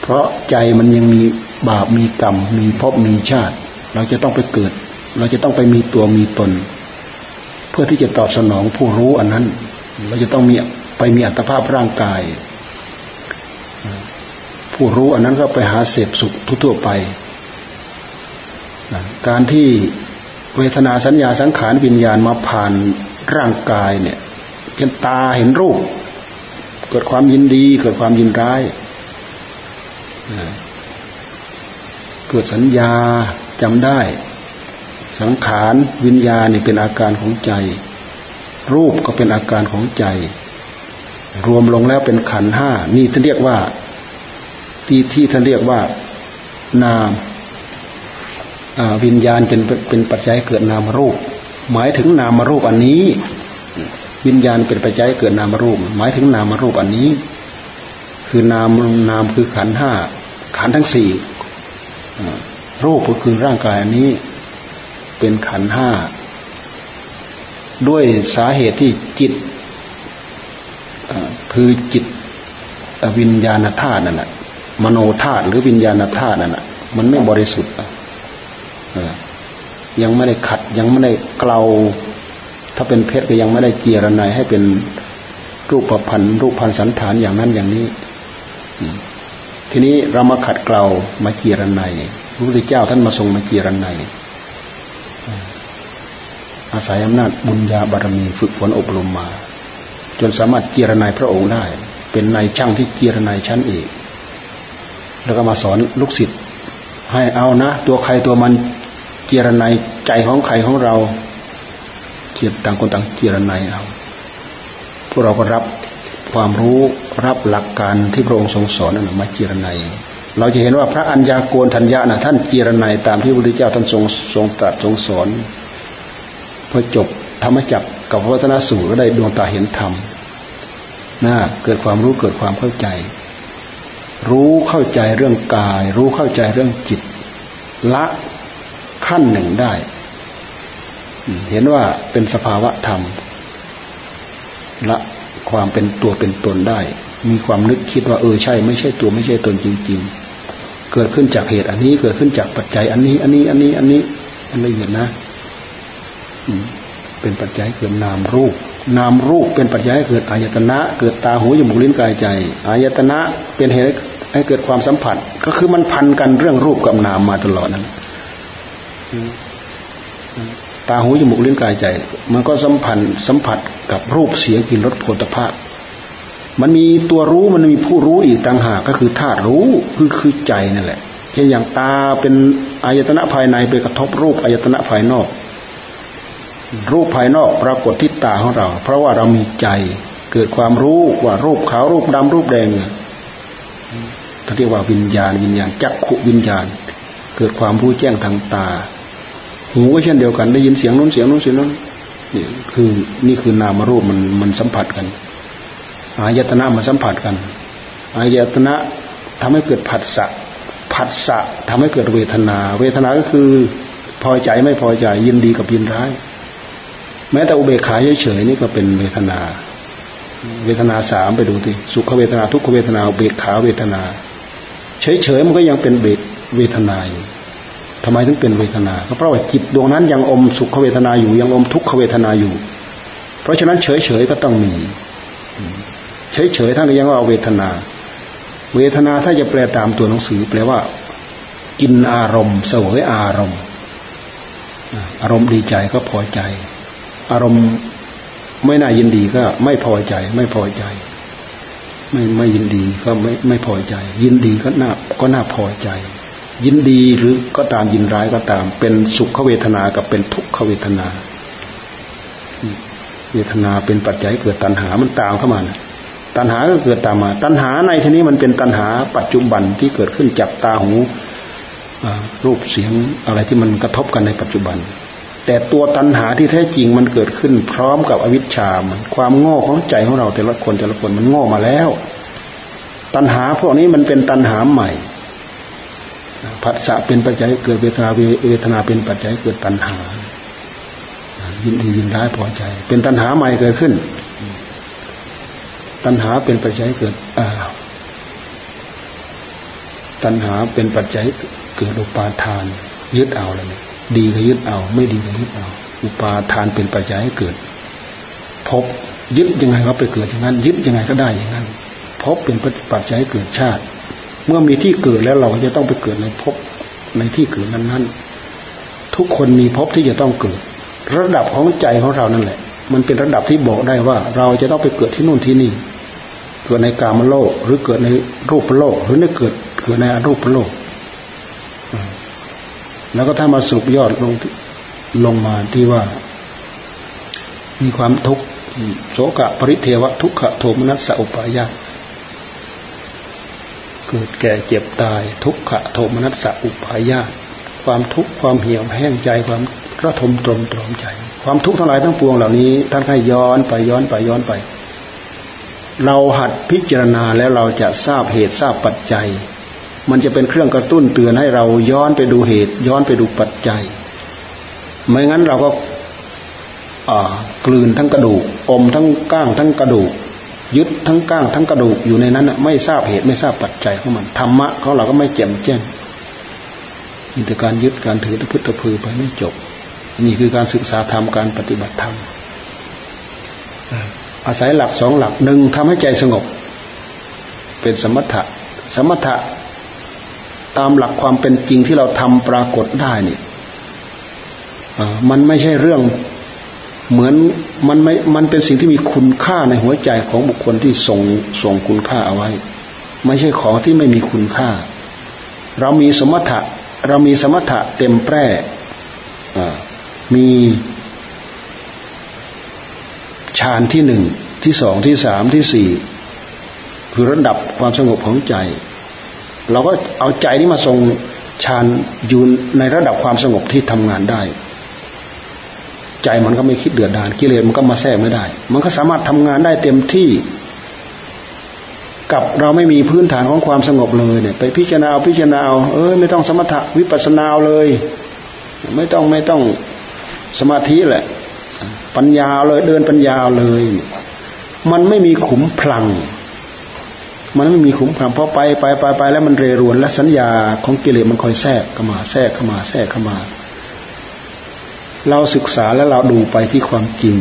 เพราะใจมันยังมี บาปมีกรรม มีภพมีชาติ เราจะต้องไปเกิด เราจะต้องไปมีตัวมีตน เพื่อที่จะตอบสนองผู้รู้อันนั้น เราจะต้องมีไปมีอัตภาพร่างกาย ผู้รู้อันนั้นก็ไปหาเสพสุขทั่วไป การที่เวทนาสัญญาสังขารวิญญาณมาผ่านร่างกายเนี่ยเช่นตาเห็นรูป เกิดความยินดี เกิดความยินร้าย เกิดสัญญาจำได้ สังขารวิญญาณนี่เป็นอาการของใจ รูปก็เป็นอาการของใจ รวมลงแล้วเป็นขันห้านี่ท่านเรียกว่า ที่ที่ท่านเรียกว่านามวิญญาณเป็นเป็นปัจจัยเกิดนามรูป หมายถึงนามรูปอันนี้ วิญญาณเป็นปัจจัยเกิดนามรูป หมายถึงนามรูปอันนี้ คือนามนามคือขันห้าขันทั้งสี่ รูปก็คือร่างกายอันนี้เป็นขันห้า ด้วยสาเหตุที่จิตคือจิตวิญญาณธาตุนั่นแหละมโนธาตุหรือวิญญาณธาตุนั่นแหละมันไม่บริสุทธิ์ยังไม่ได้ขัดยังไม่ได้เกลาถ้าเป็นเพชรก็ยังไม่ได้เจียรนายให้เป็นรูปพันธ์รูปพันธ์สันฐานอย่างนั้นอย่างนี้ ทีนี้เรามาขัดเกลามาเจียรนายพระพุทธเจ้าท่านมาทรงมาเจียรนายอาศัยอำนาจบุญญาบารมีฝึกฝนอบรมมา จนสามารถเจียรนายพระองค์ได้ เป็นนายช่างที่เจียรนายชั้นเอกแล้วก็มาสอนลูกศิษย์ให้เอานะ ตัวใครตัวมันเจรนายใจของใครของเราเกียรต่างคนต่างเจรนายเอาพวกเราก็รับ ความรู้รับหลักการที่พระองค์ทรงสอนนั่นมาเจรนายเราจะเห็นว่าพระอัญญาโกนทัญญานะท่านเจรนายตามที่พระพุทธเจ้าท่านทรงทรงตรัสทรงสอนพอจบธรรมจักกับวัฒนสูตรก็ได้ดวงตาเห็นธรรมน่าเกิดความรู้เกิดความเข้าใจ รู้เข้าใจเรื่องกาย รู้เข้าใจเรื่องจิต ละขั้นหนึ่งได้ เห็นว่าเป็นสภาวะธรรม ละ ความเป็นตัวเป็นตนได้ มีความนึกคิดว่าเออใช่ ไม่ใช่ตัวไม่ใช่ตนจริง ๆ เกิดขึ้นจากเหตุอันนี้เกิดขึ้นจากปัจจัย อันนี้ อันนี้อันนี้อันนี้อันละเอียดนะเป็นปัจจัยเกิดนามรูป นามรูปเป็นปัจจัยเกิดอายตนะ เกิดตาหูจมูกลิ้นกายใจอายตนะเป็นเหตุให้เกิดความสัมผัส ก็คือมันพันกันเรื่องรูปกับนามมาตลอดนั้นาหูจมูกลิ้นกายใจ มันก็สัมพันธ์สัมผัสกับรูปเสียงกลิ่นรสโผฏฐะมันมีตัวรู้มันมีผู้รู้อีกต่างหากก็คือธาตุรู้คือคือใจนั่นแหละเช่นอย่างตาเป็นอายตนะภายในไปกระทบรูปอายตนะภายนอก รูปภายนอกปรากฏที่ตาของเรา เพราะว่าเรามีใจเกิดความรู้ว่ารูปขาวรูปดำรูปแดงเขาเรียกว่าวิญญาณวิญญาณจักขุวิญญาณ เกิดความรู้แจ้งทางตา หูก็เช่นเดียวกัน ได้ยินเสียงนู้นเสียงนู้นเสียงนู้นนี่คือนี่คือนามรูปมันมันสัมผัสกันอายตนะมันสัมผัสกันอายตนะทำให้เกิดผัสสะผัสสะทำให้เกิดเวทนา เวทนาก็คือพอใจไม่พอใจยินดีกับยินร้าย แม้แต่อุเบกขาเฉยๆนี่ก็เป็นเวทนา เวทนาสามไปดูทีสุขเวทนาทุกขเวทนาอุเบกขาเวทนา เฉยๆมันก็ยังเป็นเบกเวทนาอยู่ ทำไมถึงเป็นเวทนาเพราะว่าจิตดวงนั้นยังอมสุขเวทนาอยู่ยังอมทุกขเวทนาอยู่ เพราะฉะนั้นเฉยๆก็ต้องมี เฉยๆท่านยังว่าเวทนา เวทนาถ้าจะแปลตามตัวหนังสือ แปลว่า กินอารมณ์ เสวยอารมณ์ อารมณ์ดีใจก็พอใจ อารมณ์ไม่น่ายินดีก็ไม่พอใจ ไม่พอใจ ไม่ไม่ยินดีก็ไม่ไม่พอใจ ยินดีก็น่าก็น่าพอใจ ยินดีหรือก็ตามยินร้ายก็ตาม เป็นสุขเวทนากับเป็นทุกขเวทนา เวทนาเป็นปัจจัยเกิดตัณหามันตามเข้ามานะตัณหาก็เกิดตามมา ตัณหาในที่นี้มันเป็นตัณหาปัจจุบันที่เกิดขึ้นจากตาหูรูปเสียงอะไรที่มันกระทบกันในปัจจุบัน แต่ตัวตัณหาที่แท้จริงมันเกิดขึ้น พร้อมกับอวิชชามันความโง่ของใจของเราแต่ละคนแต่ละคนมันโง่มาแล้ว ตัณหาพวกนี้มันเป็นตัณหาใหม่ ผัสสะเป็นปัจจัยเกิดเวทนาเวทนาเป็นปัจจัยเกิดตัณหา ยินดียินร้ายพอใจ เป็นตัณหาใหม่เกิดขึ้น ตัณหาเป็นปัจจัยเกิดตัณหาเป็นปัจจัยเกิดอุปาทาน ยึดเอาเลยดีก็ยึดเอา ไม่ดีก็ยึดเอา อุปาทานเป็นปัจจัยให้เกิดพบยึดยังไงก็ไปเกิดอย่างนั้น ยึดยังไงก็ได้อย่างนั้นพบเป็นปัจจัยเกิดชาติ เมื่อมีที่เกิดแล้วเราจะต้องไปเกิดในพบในที่เกิดนั้นๆ ทุกคนมีพบที่จะต้องเกิด ระดับของใจของเรานั่นแหละ มันเป็นระดับที่บอกได้ว่า เราจะต้องไปเกิดที่นู่นที่นี่ เกิดในกามโลก หรือเกิดในรูปโลก หรือในเกิดเกิดในอรูปโลก แล้วก็ถ้ามาสุบยอดลงลงมาที่ว่า มีความทุกข์โสกะปริเทวะทุกขโทมนัสสอุปายา เกิดแก่เจ็บตาย ทุกขะโทมนัสสะอุปายาความทุกข์ความเหี่ยวแห้งใจความระทมตรมตรมใจ ความทุกข์ทั้งหลายทั้งปวงเหล่านี้ท่านให้ย้อนไปย้อนไปย้อนไป เราหัดพิจารณาแล้วเราจะทราบเหตุทราบปัจจัย มันจะเป็นเครื่องกระตุ้นเตือนให้เราย้อนไปดูเหตุ ย้อนไปดูปัจจัย ไม่งั้นเราก็กลืนทั้งกระดูก อมทั้งก้างทั้งกระดูก ยึดทั้งก้างทั้งกระดูกอยู่ในนั้นไม่ทราบเหตุไม่ทราบปัจจัยของมันธรรมะของเราก็ไม่แจ่มแจ้งมีแต่การยึดการถือตะพุทธพือไปไม่จบ นี่คือการศึกษาธรรมการปฏิบัติธรรมอาศัยหลักสองหลักหนึ่งทำให้ใจสงบ เป็นสมถะ สมถะ ตามหลักความเป็นจริงที่เราทำปรากฏได้นี่มันไม่ใช่เรื่อง เหมือนมันไม่มันเป็นสิ่งที่มีคุณค่าในหัวใจของบุคคลที่ส่งส่งคุณค่าเอาไว้ ไม่ใช่ของที่ไม่มีคุณค่า เรามีสมถะเรามีสมถะเต็มแปร่มีฌานที่หนึ่งที่สองที่สามที่สี่คือระดับความสงบของใจ เราก็เอาใจนี้มาทรงฌานอยู่ในระดับความสงบที่ทำงานได้ ใจมันก็ไม่คิดเดือดดานกิเลสมันก็มาแทรกไม่ได้ มันก็สามารถทำงานได้เต็มที่ กับเราไม่มีพื้นฐานของความสงบเลยเนี่ย ไปพิจารณาพิจารณาเออไม่ต้องสมถะวิปัสสนาเลย ไม่ต้องไม่ต้องสมาธิแหละ ปัญญาเลยเดินปัญญาเลย มันไม่มีขุมพลัง มันไม่มีขุมพลังพราะไปไปไปไปแล้วมันเรรวนและสัญญาของกิเลสมันคอยแทรกเข้ามาแทรกเข้ามาแทรกเข้ามา เราศึกษาแล้วเราดูไปที่ความจริง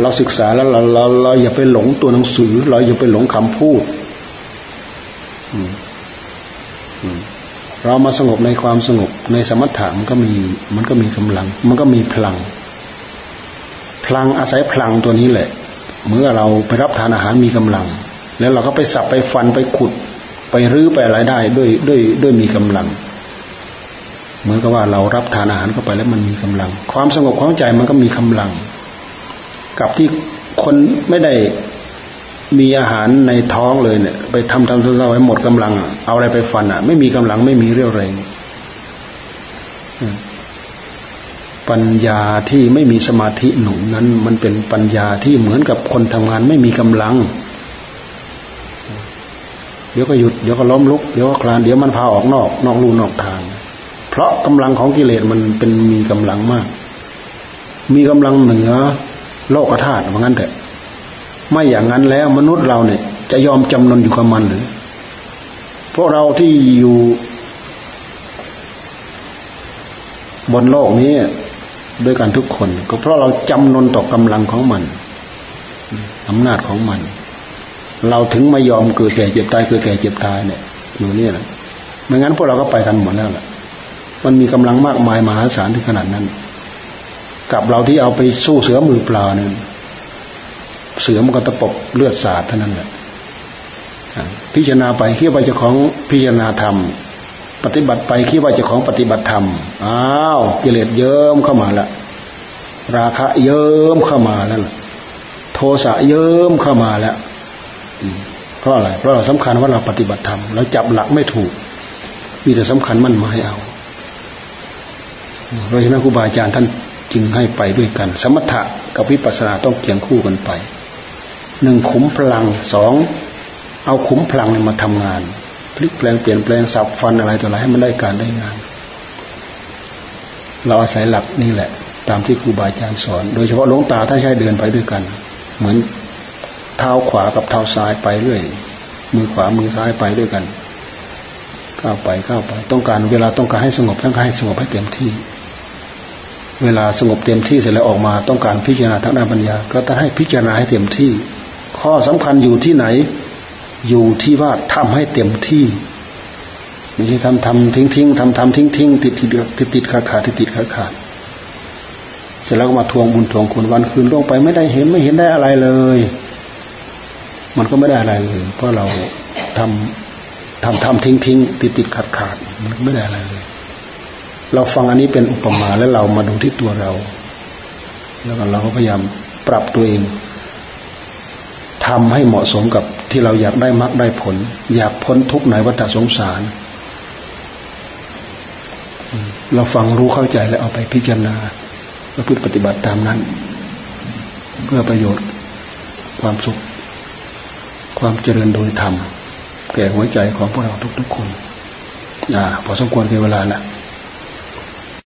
เราศึกษาแล้วเราเราเราอย่าไปหลงตัวหนังสือ เราอย่าไปหลงคำพูดเรามาสงบในความสงบในสมถะมันก็มี มันก็มีกำลัง มันก็มีพลัง พลังอาศัยพลังตัวนี้แหละ เมื่อเราไปรับทานอาหารมีกำลัง แล้วเราก็ไปสับไปฟันไปขุด ไปรื้อไปอะไรได้ด้วยด้วยด้วยมีกำลัง เหมือนกับว่าเรารับทานอาหารเข้าไปแล้วมันมีกำลัง ความสงบของใจมันก็มีกำลัง กับที่คนไม่ได้มีอาหารในท้องเลยเนี่ย ไปทำทำทำไว้หมดกำลัง เอาอะไรไปฟันอะ ไม่มีกำลังไม่มีเรี่ยวแรงปัญญาที่ไม่มีสมาธิหนุนนั้น มันเป็นปัญญาที่เหมือนกับคนทำงานไม่มีกำลัง เดี๋ยวก็หยุดเดี๋ยวก็ล้มลุกเดี๋ยวก็คลานเดี๋ยวมันพาออกนอก นอกลูนอกทาง ราะกำลังของกิเลสมันเป็นมีกำลังมาก มีกำลังเหนือโลกธาตุเพราะงั้นเถอะไม่อย่างนั้นแล้วมนุษย์เราเนี่ย จะยอมจำนนอยู่กับมันหรือพวกเราที่อยู่ บนโลกนี้ด้วยกันทุกคน ก็เพราะเราจำนนต่อกำลังของมันอำนาจของมัน เราถึงไม่ยอมเกิดแก่เจ็บตายเกิดแก่เจ็บตายเนี่ยอยู่นี่นะไม่งั้นพวกเราก็ไปกันหมดแล้วล่ะ มันมีกำลังมากมายมหาศาลถึงขนาดนั้น กับเราที่เอาไปสู้เสือมือเปล่าเนี่ยเสือมันก็ตะปบเลือดสาดเท่านั้นแหละพิจารณาไปคิดว่าจะของพิจารณาธรรม ปฏิบัติไปคิดว่าจะของปฏิบัติธรรมอ้าวกิเลสเยิ้มเข้ามาละราคะเยิ้มเข้ามาแล้วโทสะเยิ้มเข้ามาแล้วเพราะอะไรเพราะเราสำคัญว่าเราปฏิบัติธรรมเราจับหลักไม่ถูก มีแต่สำคัญมั่นหมายเอา เพราะฉะนั้นครูบาอาจารย์ท่านจึงให้ไปด้วยกัน สมถะกับวิปัสสนาต้องเกี่ยงคู่กันไปหนึ่งขุมพลังสองเอาขุมพลังมาทำงาน พลิกแปลงเปลี่ยนแปลงสับฟันอะไรตัวอะไรให้มันได้การได้งาน เราอาศัยหลักนี่แหละ ตามที่ครูบาอาจารย์สอน โดยเฉพาะหลวงตาท่านใช้เดินไปด้วยกัน เหมือนเท้าขวากับเท้าซ้ายไปเรื่อยมือขวามือซ้ายไปด้วยกันก้าวไปก้าวไป ต้องการเวลาต้องการให้สงบต้องการให้สงบให้เต็มที่ เวลาสงบเต็มที่เสร็จแล้วออกมาต้องการพิจารณาทางด้านปัญญา ก็ต้องให้พิจารณาให้เต็มที่ ข้อสำคัญอยู่ที่ไหน อยู่ที่ว่าทำให้เต็มที่ไม่ใช่ทำทำทิ้งทิ้งทำทำทิ้งทิ้งติดติดติดติดขาดขาดติดติดขาดขาดเสร็จแล้วก็มาทวงบุญทวงคุณวันคืนล่วงไปไม่ได้เห็นไม่เห็นได้อะไรเลย มันก็ไม่ได้อะไรเลยเพราะเราทำทำทำทิ้งทิ้งติดติดขาดขาดมันไม่ได้อะไรเลย เราฟังอันนี้เป็นอุปมาแล้วเรามาดูที่ตัวเรา แล้วก็เราก็พยายามปรับตัวเองทำให้เหมาะสมกับที่เราอยากได้มรรคได้ผล อยากพ้นทุกข์ในวัฏสงสาร เราฟังรู้เข้าใจแล้วเอาไปพิจารณาประพฤติปฏิบัติตามนั้น เพื่อประโยชน์ ความสุข ความเจริญโดยธรรมแก่หัวใจของพวกเราทุกๆคน อ่า พอสมควรเวลาแล้ว